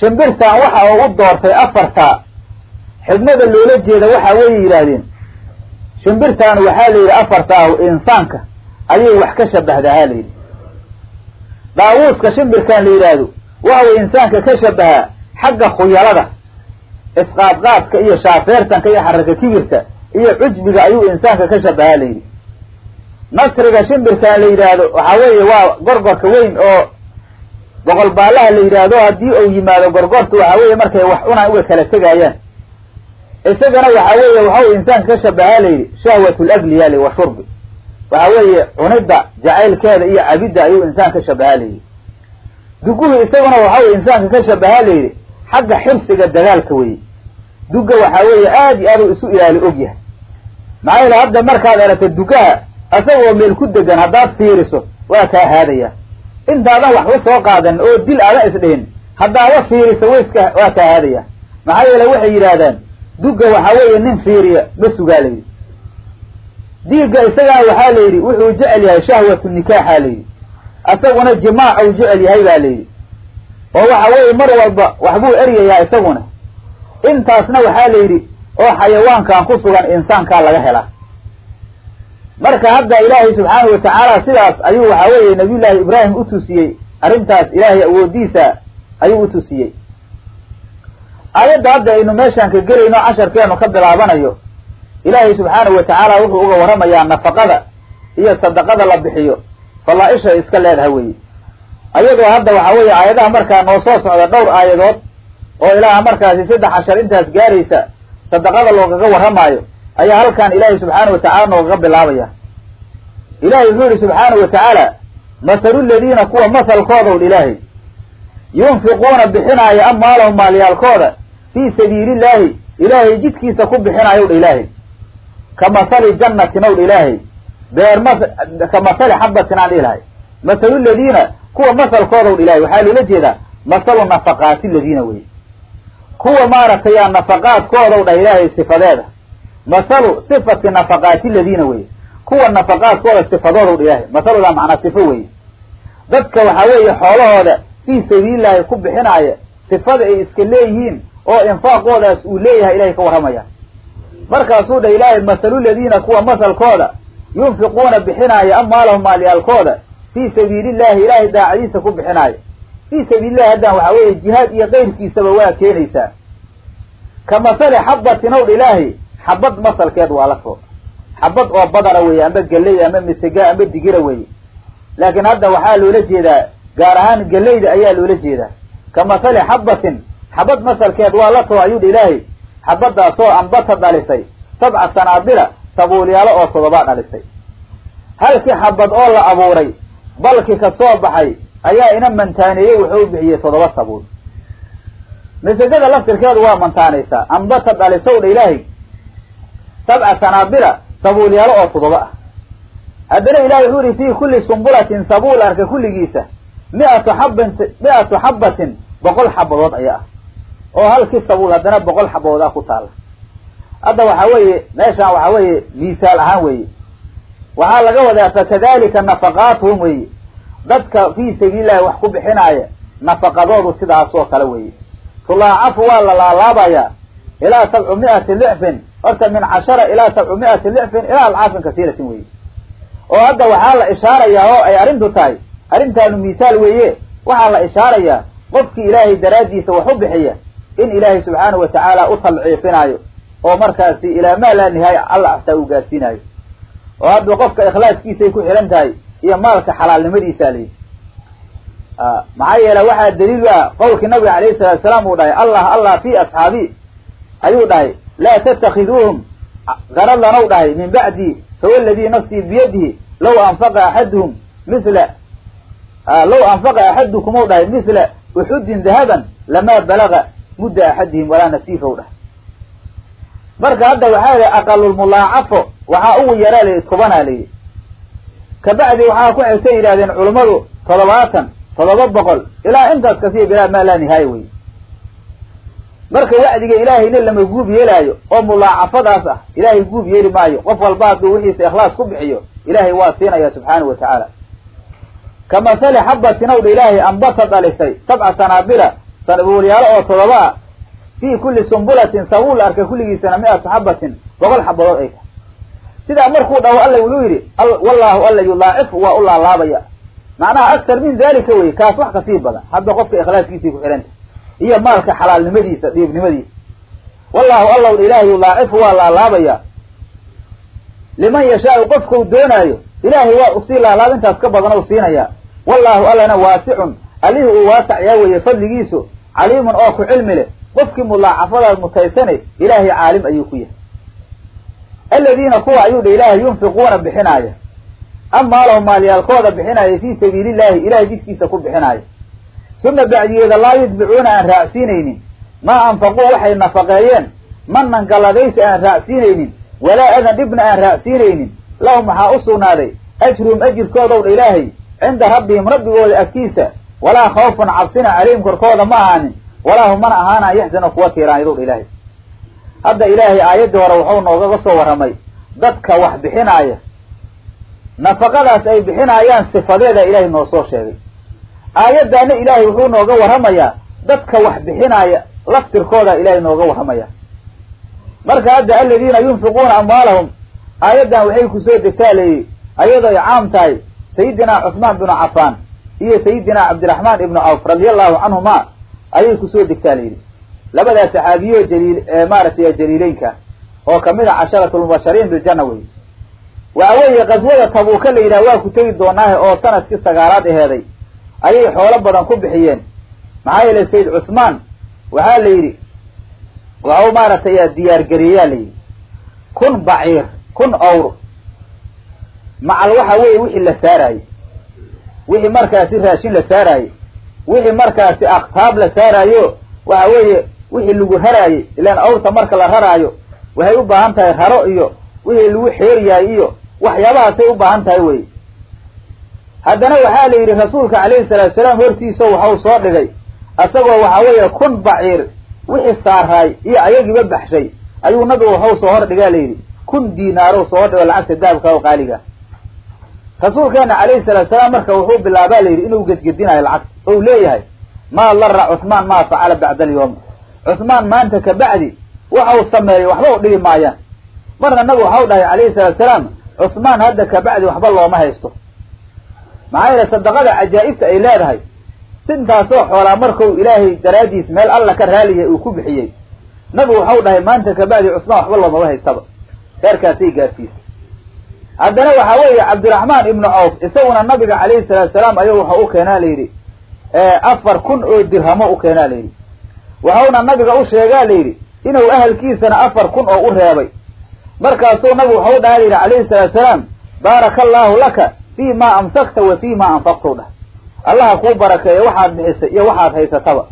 shimbirtan waxa uu u doortay afarta xigmada loola jeeda waxa weeye yidhaahdeen shimbirtan waxaa la yidhi afartaahu insaanka. Ayay wax ka shabahdaa ha la yidhi. Daawuuska shimbirkan la yidhaahdo waxuu insaanka ka shabahaa xagga khuyalada isqaadqaadka iyo shaafeertanka iyo xaraka kibirka iyo cujbiga ayuu insaanka ka shabahaa la yidhi. Nasriga shimbirkan la yidhaahdo waxaa weeye waa gorgorka weyn oo boqol baalaha la yidhaahdo haddii uu yimaado gorgorta waxa weeye markay wax cunaan uga kala tegaayaan isagana waxa weeye waxau insaanka ka shabahaa la yidhi shahwatu lagli yaali wa shurbi. Waxa weeye cunidda jacaylkeeda iyo cabidda ayuu insaanka ka shabahaa la yidhi duguhu isaguna waxau insaanka ka shabahaa la yidhi xagga xirsiga dagaalka weye duga waxa weeye aad iyo aad u isu ilaali og yahay. Maxaa yeele hadda markaad aragta dugaha isagoo meel ku degan haddaad fiiriso waa kaa haadaya. Intaadan waxba soo qaadan oo dil aada isdhihin haddaaba fiiriso wayska waa kaa haadaya. Maxaa yeele waxay yidhaahdaan duga waxa weeye nin fiiriya ma sugaa la yidhi diigga isagana waxaa la yidhi wuxuu jecel yahay shahwatu nikaaxa la yidhi. Isaguna jimaac uu jecel yahay ba la yidhi. Oo waxa weeye mar walba waxbuu eryayaa isaguna. Intaasna waxaa la yidhi oo xayawaankan ku sugan insaankaa laga helaa marka hadda ilaahay subxaanahu watacaala sidaas ayuu waxa weeye nabiyullaahi ibraahim u tusiyey. Arrintaas ilaahay awoodiisa ayuu u tusiyey aayadda hadda aynu meeshaan ka gelayno casharkeenu ka bilaabanayo ilaahay subxaanahu watacaala wuxuu uga warramayaa nafaqada iyo sadaqada la bixiyo. Fallaa-isha iska leedaha weye ayadoo hadda waxa weeye aayadaha markaa noo soo socda dhowr aayadood oo ilaaha markaasi saddex cashar intaas gaaraysa sadaqada loogaga warramaayo ayaa halkan ilaahay subxaana wa tacala noogaga bilaabaya. Ilahay wuxuu yihi subxaana wa tacaala ladiina kuwa masalkoodaw ilaahay. Yunfiquuna bixinaaya amwaalahum maalyaalkooda fii sabiilillaahi ilaahay jidkiisa ku bixinaayow dha ilaahay ka masali jannatin dha ilaahay beer mas ka masali xabatin aan dhihi lahay masalu ladiina kuwa masalkoodaw dha ilahay waxaa loola jeedaa masalu nafaqaati ladiina wey kuwa maaragtay aa nafaqaadkoodaw dha ilaahay sifadeeda masalu sifati nafaqaati ladiina weye kuwa nafaqaadkooda sifadoodaw dha ilaahay masaludaa macnaa sifo weye dadka waxaa weeye xoolahooda fii sabiilillaahi ku bixinaaya sifada ay iska leeyihiin oo infaaqoodaas uu leeyahay ilahay ka warramaya. Markaasuu dha ilaahay masalu ladiina kuwa masalkooda yunfiquuna bixinaaya amwaalahum maalyaalkooda fii sabiilillahi ilaahay daacadiisa ku bixinaaya fii sabiilillahi haddaan waxaa weeye jihaad iyo keyrkiisaba waa keenaysaa. Ka masali xabatin ow dha ilaahay xabad masalkeed waa la soo xabad oo badara weeye amba geley ama misega amba digira weeye. Laakiin hadda waxaa loola jeedaa gaar ahaan geleyda ayaa loola jeedaa. Ka masali xabatin xabad masalkeed waa la dha ilaahay. Xabadaasoo ambata dhalisay. Sabca sanaabila sabuulyaalo oo todobaa dhalisay. Halkii xabad oo la abuuray balki ka soo baxay ayaa ina mantaaneeyey wuxuu bixiyey toddoba sabuul. Masegada laftirkeedu waa mantaanaysaa ambata dhalisow dha ilaahay. Sabca sanaabila sabuulyaalo oo toddoba ah. Haddana ilahay wuxuu yihi fii kulli sumbulatin sabuul arka kulligiisa. Miatu mi-atu xabatin boqol xabadood ayaa ah oo halkii sabuul haddana boqol xabadoodaa ku taala hadda waxaa weeye meeshaan waxaa weeye misaal ahaan weeye. Waxaa laga wadaa fakadalika nafaqaatuhum weeye. Dadka fii sabiilillahi wax ku bixinaaya nafaqadoodu sidaasoo kale weeye. Tulaacafu waa la laalaabayaa ilaa sabcu mi'ati licfin horta min cashara ilaa sabcu mi'ati licfin ilaa alcaafin kasiiratin weeye. Oo hadda waxaa la ishaarayaa oo ay arrintu tahay arrintaanu misaal weeye waxaa la ishaarayaa qofkii ilaahay daraaddiisa wax u bixiya in ilaahay subxaanahu watacaala u talciifinaayo oo markaasi ilaa maa laa nihaaya alla axtaa uu gaarsiinaayo oo hadda qofka ikhlaaskiisay ku xihan tahay iyo maalka xalaalnimadiisa layihi maxaa yeele waxaa daliil u ah qowlkii nabiga alayhi salatu salaam uu dhahay allah allah fi asxaabi ayuu dhahay laa tattakiduuhum garadlanow dhahay min bacdi fawaladii nafsii biyadihi law anfaqa axaduhum mithla. Low anfaqa axadukum ou dhahay misla uxudin dahaban lamaa balaga mudda axadihim walaa nasiifow dhahay marka hadda waxaa lihi aqalulmulaacafo waxaa ugu yaraa layihi tobanaa layihi kabacdi waxaa ku xigtay yidhahdeen culummadu toddobaatan toddoba boqol ilaa intaas kasiya bilaa maa laa nihaaya wey marka wacdiga ilaahayna lama guub yeelaayo oo mulaacafadaas ah ilaahay guub yeeli maayo qof walba hadduu wixiisa ikhlaas ku bixiyo ilaahay waa siinaya subxaanahu wa tacaala. Ka masali xabatin owdha ilaahay ambata dhalisay sabca sanaabila sanbuulyaalo oo todoba ah fii kulli sumbulatin sabuul la arkay kulligiisana mi-atu xabatin boqol xabadood ay tahay. Sidaa markuu dhaho alla wuxuu yidhi wallaahu alla yudaacifu waa u laalaabaya. Macnaha aktar min dalika wey kaas wax ka sii badan. Hadda qofka ikhlaaskiisii ku xidhanta iyo maalka xalaalnimadiisa dhiibnimadiisa. Wallahu allaw ilaahay yudaacifu waa laalaabaya. Liman yashaau qofkau doonaayo ilaahay waa u sii laalaab intaas ka badan ou siinaya wallahu allana waasicun allihii uu waasac yaa weeye fadligiisu caliimun oo ku cilmi leh qofkii mulaacafadaad mutaysane ilaahay caalim ayuu ku yahay. Aladiina kuwa ayuu dha ilaahay yunfiquuna bixinaaya amaalahum maalyaalkooda bixinaaya fii sabiilillahi ilahay jidkiisa ku bixinaaya suma bacdigeeda laa yudbicuuna aan raacsiinaynin. Maa anfaquu waxay nafaqeeyeen. Manan galladaysa aan raacsiinaynin. Walaa adan dhibna aan raacsiinaynin. Lahum waxaa u sugnaaday ajruhum ajirkoodow dha ilaahay cinda rabbihim rabbigooda agtiisa walaa khawfun cabsina calayhim korkooda ma ahaanin walaa hum mana ahaanaan yaxzanu kuwa tiiraanyadow dha ilaahay. Hadda ilaahay aayaddii hore wuxuu noogaga soo warramay dadka wax bixinaaya nafaqadaas ay bixinaayaan sifadeeda ilaahay noo soo sheegay. Aayaddaana ilaahay wuxuu nooga warramayaa dadka wax bixinaaya laftirkooda ilaahay nooga warramaya marka hadda aladiina yunfiquuna amwaalahum aayaddan waxay ku soo degtaa leeyi ayadoo ay caam tahay sayidina cusmaan binu cafaan iyo sayidina cabdiraxmaan ibnu cawf radia allahu canhuma ayay ku soo degtaa layidhi labadaas saxaabiyo jaliil maaragtay jaliileynka oo ka mid a casharatu lmubashariin biljanna wey waxa weeye qaswada tabuuka la yidhaha waa ku tegi doonaahe oo sannadkii sagaalaad aheeday. Ayay xoolo badan ku bixiyeen. Maxaa yeelay sayid cusmaan waxaa la yidhi waxau maaragtay diyaargariyeyaa la yidhi. Kun baciir kun awr macal waxa weeye wixii la saaraaye wixii markaasi raashin la saaraaye wixii markaasi aktaab la saaraayo waxa weeye wixii lagu raraaye ilaan awrta marka la raraayo waxay u baahan tahay raro iyo wixii lagu xeeriyahay iyo waxyaabahaasay u baahan tahay wey haddana waxaa la yidhi rasuulka calayhi salaatu salaam hortiisa waxau soo dhigay isagoo waxa weeye kun baciir wixii saaraay iyo ayagiiba baxshay ayuu nabigu waxau soo hor dhigaa la yidhi kun diinaarow soo hordhigo lacagta dahabka oo qaaliga rasuulkeena calayhi salaatu salaam marka wuxuu bilaabaa la yidhi inuu gedgedinayo lacagta ou leeyahay maa dara cusmaan maa facala bacda alyawm cusmaan maanta ka bacdi waxau sameeyey waxba u dhibi maayaan. Marna nabigu waxau dhahay calayhi salaatu salaam cusmaan hadda ka bacdi waxba looma haysto. Maxaa yeele sadaqada cajaa'ibta ay leedahay sintaasoo xoolaa markuu ilaahay daraaddiis meel alla ka raaliyahay uu ku bixiyey. Nabigu waxau dhahay maanta ka bacdi cusmaan waxba loomaba haystaba heerkaasay gaarsiisay haddana waxa weeye cabdiraxmaan ibnu cawf isaguna nabiga calayhi salaatu salaam ayuu waxa u keenaa la yidhi afar kun oo dirhamo u keenaa la yidhi. Waxauna nabiga u sheegaa la yidhi inuu ahalkiisana afar kun oo u reebay. Markaasuu nabigu waxau dhaha la yidhi calayhi salaatu salaam baaraka allaahu laka fii ma amsakta wa fii ma anfaqtau dhah allaha kuu barakeeyo waxaad bixisay iyo waxaad haysataba.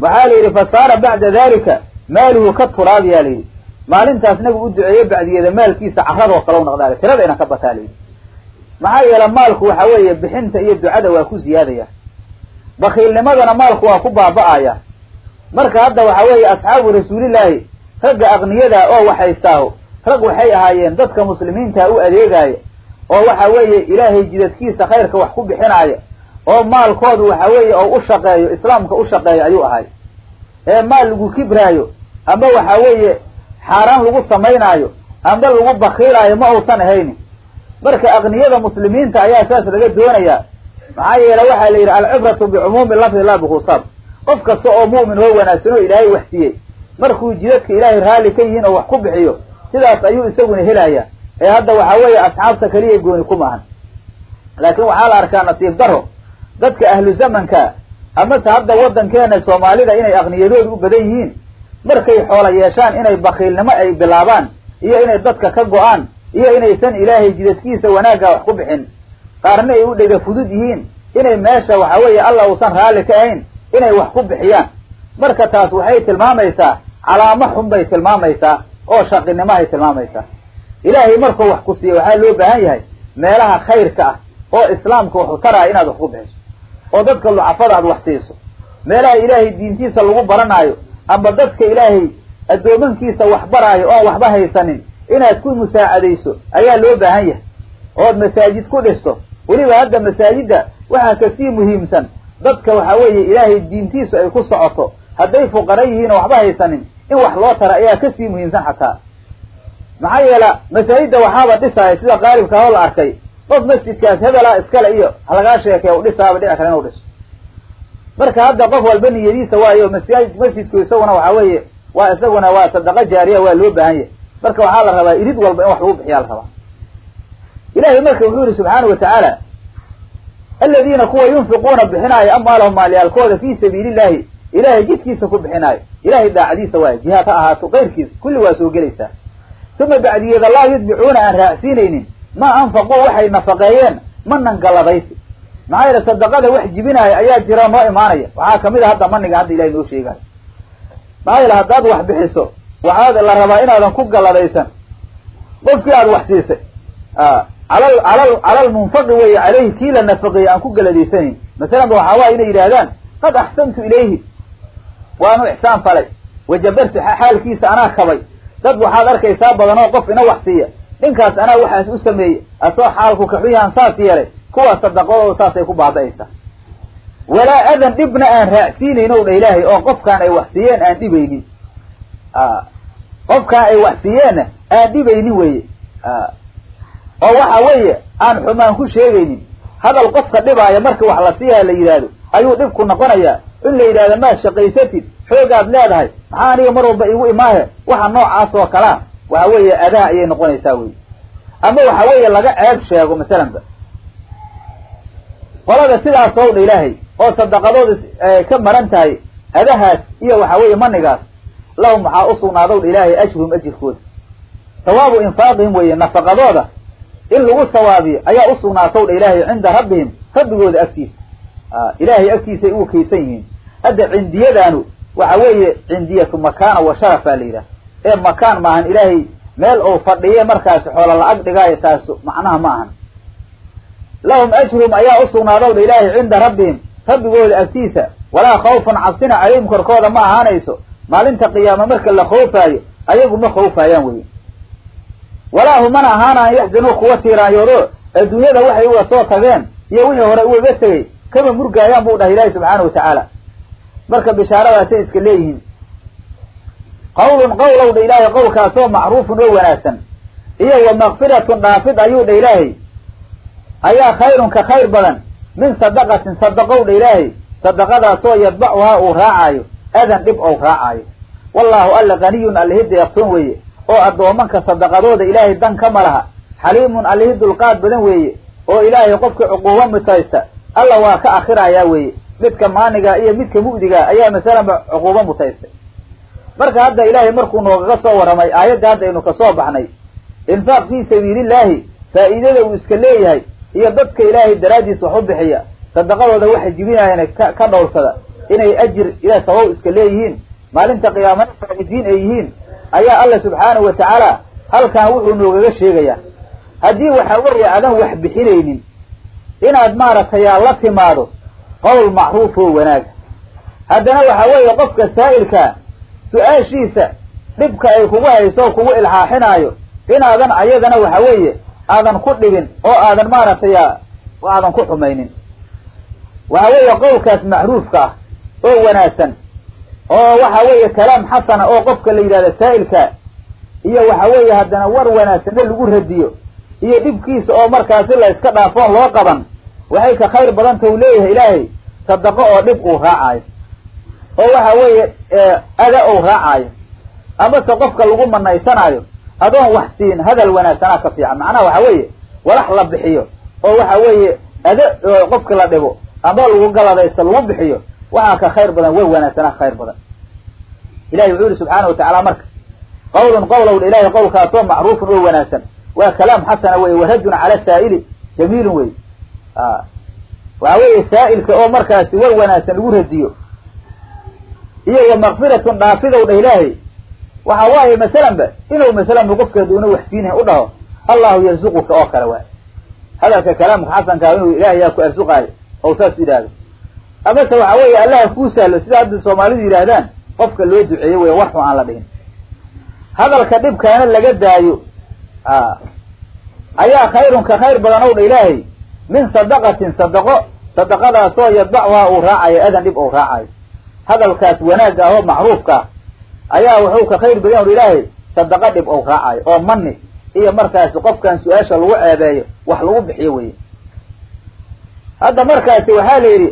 Waxaa la yidhi fasaara bacda dalika maaluhu ka turaabiyaa la yidhi maalintaas nabigu u duceeye bacdigeeda maalkiisa caradoo kale u noqdaale tiradayna ka bataa la yidhi maxaa yeele maalku waxa weeye bixinta iyo ducada waa ku ziyaadaya. Bakiilnimadana maalku waa ku baaba'aya. Marka hadda waxa weeye asxaabu rasuulillaahi ragga aqniyada oo waxhaystaaho rag waxay ahaayeen dadka muslimiinta u adeegaaya oo waxa weeye ilaahay jidadkiisa khayrka wax ku bixinaaya oo maalkoodu waxa weeye oo u shaqeeyo islaamka u shaqeeyo ayuu ahay. Ee maal lagu kibraayo ama waxa weeye xaaraan lagu samaynaayo amba lagu bakiilaayo ma uusan ahayni marka aqniyada muslimiinta ayaa saas laga doonayaa. Maxaa yeele waxaa la yidhi alcibratu bicumuumi lafdi laa bikusaab qof kasta oo mu'min oo wanaagsan oo ilaahay wax siiyey markuu jidadka ilaahay raalli ka yihiin oo wax ku bixiyo sidaas ayuu isaguna helaya ee hadda waxa weeye asxaabta keliya gooni kuma ahan laakiin waxaa la arkaa nasiib daro dadka ahlu zamanka amase hadda waddankeena soomaalida inay aqniyadoodu u badan yihiin markay xoola yeeshaan inay bakiilnimo ay bilaabaan iyo inay dadka ka go'aan iyo inaysan ilaahay jidadkiisa wanaagga wax ku bixin qaarna ay u dhega fudud yihiin inay meesha waxa weeye alla uusan raalli ka ahayn inay wax ku bixiyaan. Marka taas waxay tilmaamaysaa calaamo xun bay tilmaamaysaa oo shaqinimahay tilmaamaysaa. Ilaahay markuu wax ku siiyo waxaa loo baahan yahay meelaha khayrka ah oo islaamka waxu taraya inaad wax ku bixiso oo dadka lucafada aad wax siiso. Meelaha ilaahay diintiisa lagu baranaayo ama dadka ilaahay addoomankiisa wax baraayo waxba haysanin inaad ku musaacadayso ayaa loo baahan yahay. Ood masaajid ku dhisto weliba hadda masaajidda waxaa ka sii muhiimsan. Dadka waxa weeye ilaahay diintiisu ay ku socoto hadday fuqara yihiin oo waxba haysanin in wax loo tara ayaa ka sii muhiimsan xataa. Maxaa yeela masaajidda waxaaba dhisaaya sida qaalibka oo la arkay. Qof masjidkaas hebelaa iskale iyo halagaa sheekeeya u dhisaaba dhici kara inuu dhiso marka hadda qof walba niyadiisa waayo masaajid masjidku isaguna waxa weeye waa isaguna waa sadaqa jaariya waa loo baahan yahay. Marka waxaa la rabaa irid walba in wax lagu bixiyaa la rabaa. Ilahay marka wuxuu yihi subxaana wa tacaala aladiina kuwa yunfiquuna bixinaayo amwaalahum maalyaalkooda fii sabiili illahi ilahay jidkiisa ku bixinaayo. Ilahay daacadiisa waayo jihaad ha ahaato kayrkiisa kulli waa soo gelaysaa. Uma bacdiyada laa yudbicuuna aan raacsiinaynin ma anfaquu waxay nafaqeeyeen manan galladaysi maxaa yeele sadaqada wax jibinaayo ayaa jira noo imaanaya. Waxaa ka mid a hadda maniga hadda ilahay noo sheegayo maxaa yeele haddaad wax bixiso waxaad la rabaa inaadan ku galladaysan. Qofkii aada wax siisay calal calal calal munfaqi weeye caleyhi kii la nafaqeeyey aan ku galadaysanayn masalan ba waxaa waaya inay yidhaahdaan qad axsantu ilayhi. Waanu ixsaan falay. Wajabartu xaalkiisa anaa kabay. Dad waxaad arkaysaa badan oo qof ina wax siiya. Ninkaas anaa waxaas u sameeyey. Asoo xaalku kaxuyahan saas yeelay kuwaas sadaqadooda saasay ku baaba'aysaa walaa adan dhibna aan raacsiinayn ow dha ilaahay oo qofkaan ay wax siiyeen aan dhibaynin qofkaan ay wax siiyeenna aan dhibaynin weye oo waxa weeye aan xumaan ku sheegaynin. Hadal qofka dhibaaya marka wax la siiyaa la yidhaahdo ayuu dhibku noqonayaa in la yidhahdo maad shaqaysatid? Xoogaad leedahay. Maxaa aniga mar walba igu imaahe? Waxa noocaas oo kalea waxa weeye adaa ayay noqonaysaa wey ama waxa weeye laga ceeb sheego masalanba qolada sidaas oo dha ilaahay oo sadaqadooda ka maran tahay adahaas iyo waxa weeye manigaas lahum waxaa usugnaadow dha ilaahay ajruhum ajirkooda sawaabu infaaqihim weeye nafaqadooda in lagu sawaabiyo ayaa usugnaatow dha ilaahay cinda rabbihim rabbigooda agtiisa. Ilaahay agtiisay ugu kaysan yihiin. Hadda cindiyadaanu waxa weeye cindiyatu makaana wa sharafaa la yidhaha ee makaan maahan ilaahay meel uu fadhiye markaasi xoola la-ag dhigaayo taas macnaha ma ahan lahum ajrum ayaa usugnaadow dha ilaahay cinda rabbihim. Rabbigooda agtiisa walaa khawfun cabsina calayhim korkooda ma ahaanayso. Maalinta qiyaama marka la khoofaayo ayagu ma khawfaayaan weye walaa humana ahaanaan yaxzanuu kuwa tiiraanyoodo adduunyada waxay uga soo tageen iyo wixii hore ugaga tegey kama murgaayaan buu dhahay ilaahi subxaana wa tacaala. Marka bishaaradaasay iska leeyihiin qawlun qowlow dha ilaahay qowlkaasoo macruufun oo wanaagsan. Iyo wa makfiratun dhaafid ayuu dha ilaahay ayaa khayrun ka khayr badan. Min sadaqatin sadaqow dha ilaahay. Sadaqadaasoo yadbacuhaa uu raacaayo. Adan dhib ou raacaayo. Wallaahu alla ganiyun allihi deeqtoon weeye. Oo addoomanka sadaqadooda ilaahay dan kama laha xaliimun allihi dulqaad badan weeye. Oo ilaahay qofka cuquubo mutaysta. Alla waa ka akhirayaa weeye. Midka maaniga iyo midka mu'diga ayaa masalanba cuquubo mutaystay marka hadda ilaahay markuu noogaga soo warramay aayadda hadda aynu ka soo baxnay. Infaaq fii sabiilillaahi faa'iidada uu iska leeyahay iyo dadka ilaahay daraaddiis wax u bixiya sadaqadooda waxay jibinaayeen ka ka dhowrsada. Inay ajir ila sabaw iska leeyihiin maalinta qiyaamada faa'idiin ay yihiin ayaa alla subxaanahu wa tacaala halkan wuxuu noogaga sheegayaa. Haddii waxa weeye adan wax bixinaynin inaad maaragtay la timaado qowl macruuf oo wanaaga haddana waxa weeye qofka saa'ilkaa su'aashiisa dhibka ay kugu hayso kugu ilxaaxinaayo inaadan ayadana waxa weeye aadan ku dhibin oo aadan maaragtay aadan ku xumaynin waxa weeye qowlkaas macruufka ah oo wanaagsan oo waxa weeye kalaam xasana oo qofka la yidhahdo saa'ilka iyo waxa weeye haddana war wanaagsanna lagu radiyo iyo dhibkiisa oo markaasi la iska dhaafoon loo qaban waxay ka khayr badanta u leeyahay ilaahay sadaqo oo dhib uu raacaayo oo waxa weeye ada uu raacaayo amase qofka lagu manaysanaayo adoon wax siin hadal wanaagsanaa ka fiican. Macnaha waxa weeye walax la bixiyo oo waxa weeye ada qofka la dhibo ama lagu galadaysto lagu bixiyo waxaa ka khayr badan way wanaagsanaa ka khayr badan. Ilahi wuxuu yihi subxaana wa tacaala marka qawlun qowlow ilahay qowlkaasoo macruufun oo wanaagsan. Waa kalaam xasana wey warajun cala saa'ili jamiilun wey waxa weeye saa'ilka oo markaasi war wanaagsan lagu radiyo. Iyo wa makfiratun dhaafidow dha ilaahay waxa waaye masalanba inuu masalanba qofkeedu una waxsiinahay u dhaho allahu yarzuquka oo kale waay. Hadalka kalaamka xasankaa inuu ilaahay yaa ku arsuqaayo ou saas yidhaahdo. Amase waxa weeye allaha kuu sahlo sida hadda soomaalidu yidhaahdaan qofka loo duceeyo wey war xun aan la dhihin. Hadalka dhibkaana laga daayo a ayaa khayrun ka khayr badan ow dha ilaahay. Min sadaqatin sadaqo sadaqadaasoo yadbacuhaa uu raacayo adan dhib ou raacayo hadalkaas wanaagga ah oo macruufka ah ayaa wuxuu ka khayr badan ilaahay sadaqo dhib ou raacayo oo mani iyo markaasi qofkan su'aasha lagu ceebeeyo wax lagu bixiyo weye hadda markaasi waxaa la yidhi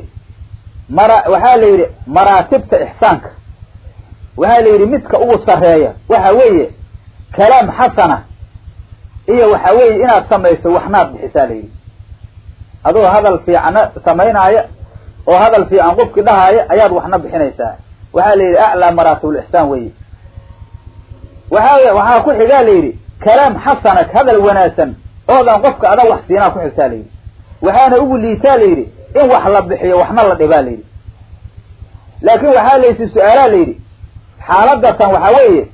mara waxaa la yidhi maraatibta ixsaanka. Waxaa la yidhi midka ugu sarreeya waxa weeye kalaam xasana iyo waxa weeye inaad samayso waxnaad bixisaa la yidhi. Adoo hadal fiicana samaynaaya oo hadal fiican qofkii dhahaaya ayaad waxna bixinaysaa waxaa la yidhi aclaa maraatibul ixsaan weye waxaa waxaa ku xigaa la yidhi kalaam xasana hadal wanaagsan oodan qofka adan wax siinaa ku xigtaa la yidhi. Waxaana ugu liitaa la yidhi in wax la bixiyo waxna la dhibaa la yidhi. Laakin waxaa laysi su'aalaa la yidhi xaaladatan waxaa weeye.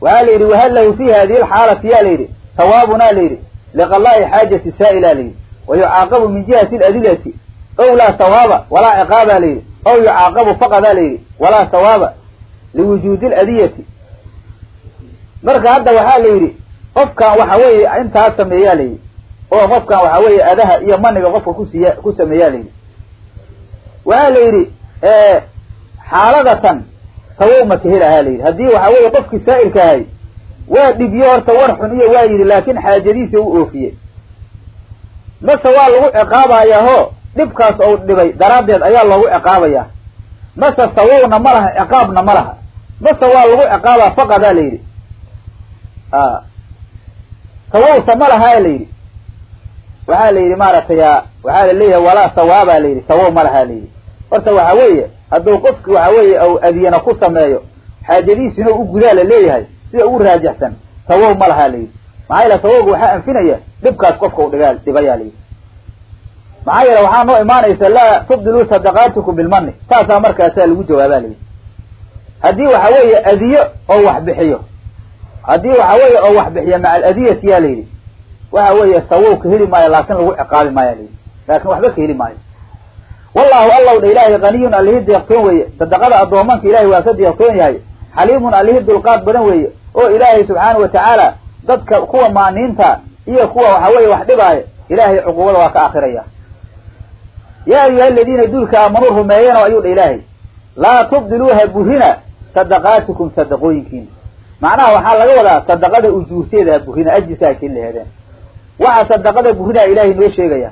Waxaa la yidhi wahal lahu fi hadihi alxaalati? Ya la yidhi tawaabunaa la yidhi liqalaa'i xaajati saa'ila la yidhi wa min jihati aladilati ow laa sawaaba walaa ciqaaba la yidhi ow yucaaqabu faqada la yidhi walaa sawaaba liwujuudi aladiyati marka hadda waxaa la yidhi qofkan waxa weeye intaas sameeyaa la yidhi oo qofkan waxa weeye adaha iyo maniga qofka kusiiya ku sameeyaa la yidhi waxaa la yidhi xaaladatan sawow ma ka helahaa la yidhi haddii waxa weeye qofkii saa'ilka ahay waa dhibyo horta war xun iyo waa yidhi laakin xaajadiisa u oofiyey mase waa lagu ciqaabayaa ho dhibkaas ou dhibay daraaddeed ayaa loogu ciqaabayaa mase sawowna ma laha ciqaabna ma laha. Mase waa lagu ciqaabaa faqadaa la yidhi. A sawowsa ma lahaa la yidhi. Waxaa la yidhi maaragtay waxaa la leeyahay walaa sawaabaa la yidhi sawow ma lahaa la yidhi. Horta waxa weeye hadduu qofki waxa weeye ou adiyana ku sameeyo xaajadiisina u gudaa la leeyahay sida ugu raajixsan sawow ma lahaa la yidhi. Maxaa yeele sawowga waxaa anfinaya dhibkaas qofka u dhigaa dhibayaa la yidhi maxaa yeele waxaa noo imaanaysa laa tubdiluu sadaqaatikum bilmani saasaa markaasaa lagu jawaabaa la yidhi. Haddii waxa weeye adiyo oo wax bixiyo haddii waxa weeye oo wax bixiya maca aladiyati yaa la yidhi waxa weeye sawow ka heli maayo laakin lagu ciqaabi maaya la yidhi. Laakin waxba ka heli maayo. Wallahu allow dha ilaahay kaniyun allihii deeqtoon weeye. Sadaqada addoomanka ilahay waa ka deeqtoon yahay. Xaliimun allihii dulqaad badan weeye. Oo ilaahay subxaana wa tacaala dadka kuwa maaniinta iyo kuwa waxa weeye wax dhibaaya ilaahay cuquubada waa ka akhiraya yaa ayuha aladiina duulka aamanuu rumeeyano ayuu dha ilaahay. Laa tubdiluuha burina sadaqaatikum sadaqooyinkiina macnaha waxaa laga wadaa sadaqada ujuurteeda ha burina ajirka ha ken laheedeen waxa sadaqada burinaa ilaahay noo sheegaya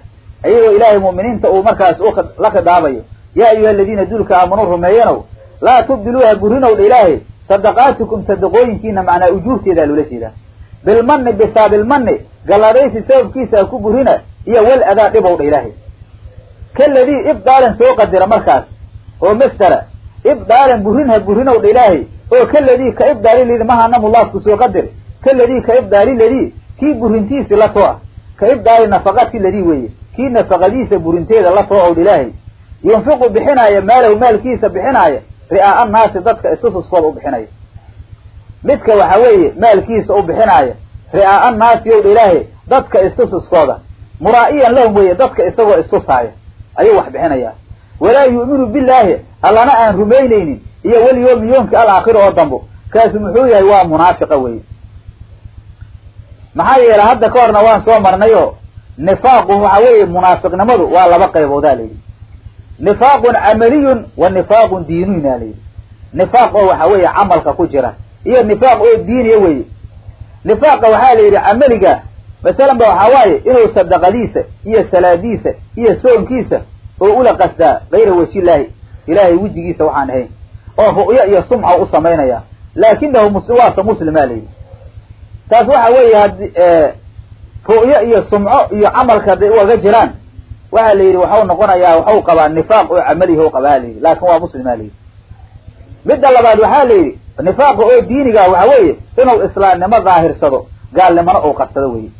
iyagoo ilaahay mu'miniinta uu markaas la khidaabayo yaa ayuha aladiina duulka aamanuu rumeeyanow laa tubdiluuha burinow dha ilaahay sadaqaatikum sadaqooyinkiina macnaa ujuurteedaa loola jeedaa. Bilmani bisaabilmani galladaysi sababkiisa ha ku burina iyo wal adaa dhibow dha ilaahay kaladii ibdaalan soo qadira markaas oo ibdaalan burin ha burinow dha ilaahay oo kaladii ka ibdaali lidi mahana mulaafku soo qadir kaladii ka ibdaali ladii kii burintiisi la too ah ka ibdaali nafaqati ladii weeye kii nafaqadiisa burinteeda la too ow ilaahay yunfiqu bixinaaya maalahu maalkiisa bixinaaya ri'aa annaasi dadka isususkooda u bixinaya midka waxa weeye maalkiisa u bixinaaya ri'aa annaasi ow dha ilaahay dadka istususkooda muraa'iyan lahum weeye dadka isagoo istusaaya ayuu wax bixinayaa. Walaa yu'minu billaahi allana aan rumaynaynin. Iyo walyoomi yoomki alaakhir oo dambo kaasu muxuu yahay waa munaafiqa weye maxaa yeele hadda ka horna waan soo marnay oo nifaaqu waxa weeye munaafiqnimadu waa laba qayboodaa layidhi nifaaqun camaliyun wa nifaaqun diiniyun a layidhi nifaaq oo waxa weeye camalka ku jira. Iyo nifaaq oo diiniya weye nifaaqa waxaa la yidhi camaliga masalan ba waxaa waaye inuu sadaqadiisa iyo salaadiisa iyo soonkiisa oo ula qasdaa kayra wajillaahi ilaahay wejigiisa waxaan ahayn oo ru'yo iyo sumca u samaynaya laakinahu mus waase muslima layidhi. Taas waxa weeye hadi ru'yo iyo sumco iyo camalka hadday uaga jiraan waxa la yidhi waxau noqonayaa waxau qabaa nifaaq oo camalihi u qabaa layidhi laakin waa muslima layidhi. Midda labaad waxaa la yidhi nifaaqa oo diiniga waxa weeye inuu islaamnimo daahirsado gaalnimona uu qarsado weye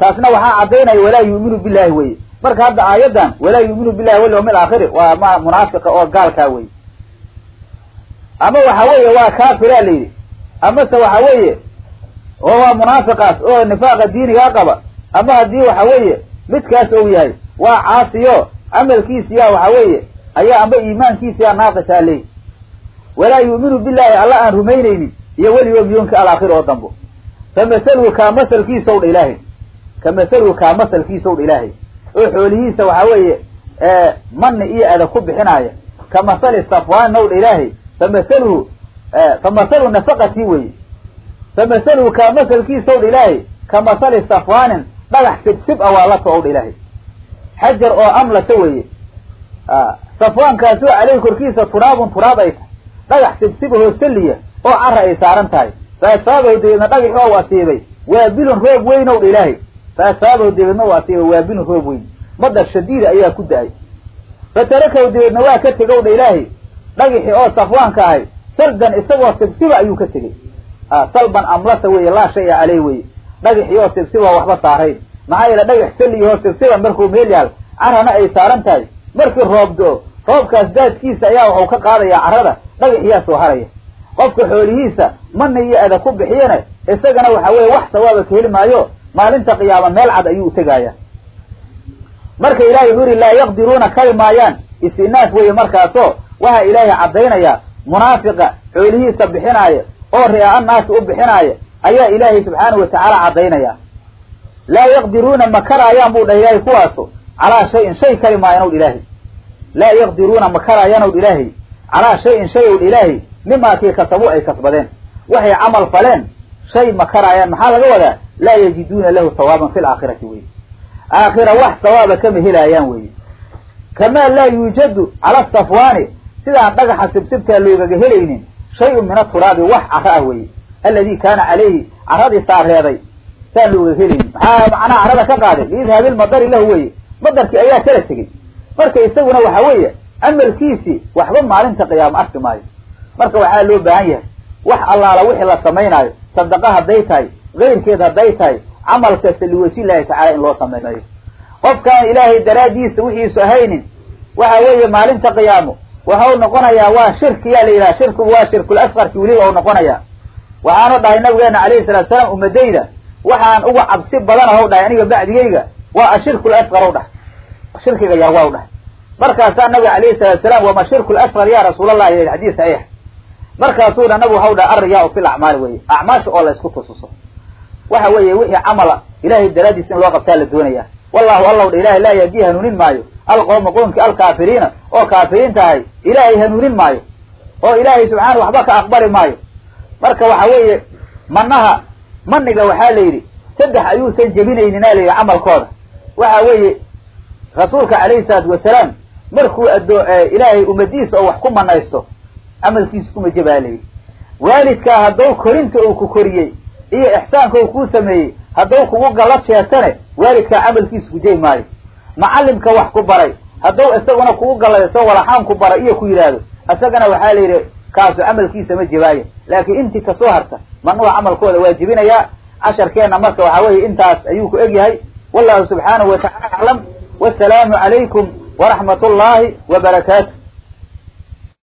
taasna waxaa caddaynaya walaa yu'minu billahi weye marka hadda aayaddan walaa yuuminu billahi walyawmi alaakhiri waa ma munaafiqa oo gaalkaa wey ama waxa weeye waa kaafira la yidhi. Amase waxa weeye oo waa munaafiqaas oo nifaaqa diinigaa qaba ama haddii waxa weeye midkaas ou yahay waa caasiyo camalkiisiyaa waxa weeye ayaa amba iimaankiisiyaa naaqisaa leey walaa yuuminu billahi alla aan rumaynaynin iyo weligoom yoonka alaakhir oo dambo fa masaluhu kaa masalkiisow dha ilaahay ka masaluhu kaa masalkiisow dha ilaahay. Oo xoolihiisa waxa weeye mani iyo ada ku bixinaaya ka masali ow dha ilaahay fa masaluhu fa masalu nafaqatii weye fa masaluhu kaa masalkiisow dha ilaahay ka masali safwaanin dhagax sibsib a waa lato ow ilaahay. Xajar oo amlata weeye. Safwaankaasoo caleyhi korkiisa turaabun turaab ay tahay. Dhagax sibsiba hoosaliya oo cara ay saaran tahay. Fa asaabahu dabeedna dhagax oo u asiibay waabilun roob weyn ow dha ilaahay fa asaabahu dabeedna u asiibay waabilun roob weyn madar shadiida ayaa ku da'ay fa tarakahu dabeedna waa ka tegow dha ilaahay dhagixii oo safwaanka ahay saldan isagoo sibsiba ayuu ka tegey salban amlasa weeye laa shaya caleyh weye dhagixii oo sibsiba waxba saarayn maxaa yeele dhagax saliyahoo sibsiban markuu meel yaal carana ay saaran tahay markii roob do-o roobkaas daadkiisa ayaa waxau ka qaadayaa carrada dhagaxiyaa soo haraya qofka xoolihiisa mana iyo ada ku bixiyana isagana waxa weeye wax sawaaba ka heli maayo maalinta qiyaama meel cad ayuu utegaaya marka ilahay wuxuu yihi laa yaqdiruuna kari maayaan. Istinaaf weeye markaasoo waxaa ilaahay caddaynayaa munaafiqa xoolihiisa bixinaaya oo ri'aa naasi u bixinaaya ayaa ilaahay subxaanahu watacaala caddaynaya. Laa yaqdiruuna ma karaayaan buu dhah ilaahay kuwaasu calaa shayin shay kari maayan ow ilaahay. Laa yaqdiruuna ma karaayaan ow ilaahay calaa shayin shay ow ilaahay mimaa kii kasabu ay kasbadeen. Waxay camal faleen shay ma karaayaan maxaa laga wadaa laa yajiduuna lahu sawaaban fi laakhirati weye aakhira wax sawaaba kama helaayaan weye kamaa laa yuujadu cala safwaani sidaan dhagaxa sibsibtaa loogaga helaynin shay-un min aturaabi wax cara ah weye alladii kaana calayhi carradii saareeday saan loogaga helaynin maxaa macnaha carrada ka qaaday liidhaabi lmadari lahu weye madarkii ayaa kala tegey marka isaguna waxa weeye camalkiisii waxba maalinta qiyaamo arki maayo marka waxaa loo baahan yahay wax allaala wixii la samaynaayo sadaqa hadday tahay kayrkeed hadday tahay camal kasta liwajhi llahi tacala in loo samaynayo qofkaan ilaahay daraaddiisa wixiisu ahaynin waxa weeye maalinta qiyaamo waxau noqonayaa waa shirkiyaa la yidhaha shirkigu waa shirkul asqarki weliba u noqonayaa. Waxaanu dhahay nabigeena calayhi salatu salaam ummadayda waxaan uga cabsi badan ahaw dhahay aniga bacdigayga waa ashirku lasqar ow dhahay. Shirkiga yar waa u dhahay. Markaasaa nabiga calayhi salatu salaam wama shirku lasqar ya rasuulallah xadiis saxiix markaasuu dha nabigu waxau dhahay alriyaa fi lacmaali weye acmaasha oo la isku tususo waxa weeye wixii camala ilahay daraadiisa in loo qabtaa la doonaya. Wallahu allaw dha ilahay laa yahdi hanuunin maayo. Alqowma qoomkii alkaafiriina oo kaafiriinta ahay ilaahay hanuunin maayo. Oo ilaahay subxaana waxba ka aqbali maayo. Marka waxa weeye manaha maniga waxaa la yidhi saddex ayuusan jebinayninaa la yidhi camalkooda. Waxa weeye rasuulka calayhi salaatu wasalaam markuu adoo ilaahay ummadiisa oo wax ku manaysto camalkiisa kuma jebaa la yidhi. Waalidkaa hadduu korinta uu ku koriyey iyo ixsaanka uu kuu sameeyey hadduu kugu gallad sheegtane waalidkaa camalkiisa jebi maayo. Macallimka wax ku baray hadduu isaguna kugu galladayso walaxaan ku baray iyo ku yidhaahdo isagana waxaa la yidhi kaasu camalkiisa ma jebaayo laakiin intii ka soo harta manuha camalkooda waa jebinayaa casharkeenna marka waxaa weeye intaas ayuu ku egyahay. Wallahu subxaanahu watacala aclam. Wasalaamu calaykum waraxmat ullaahi wa barakaatu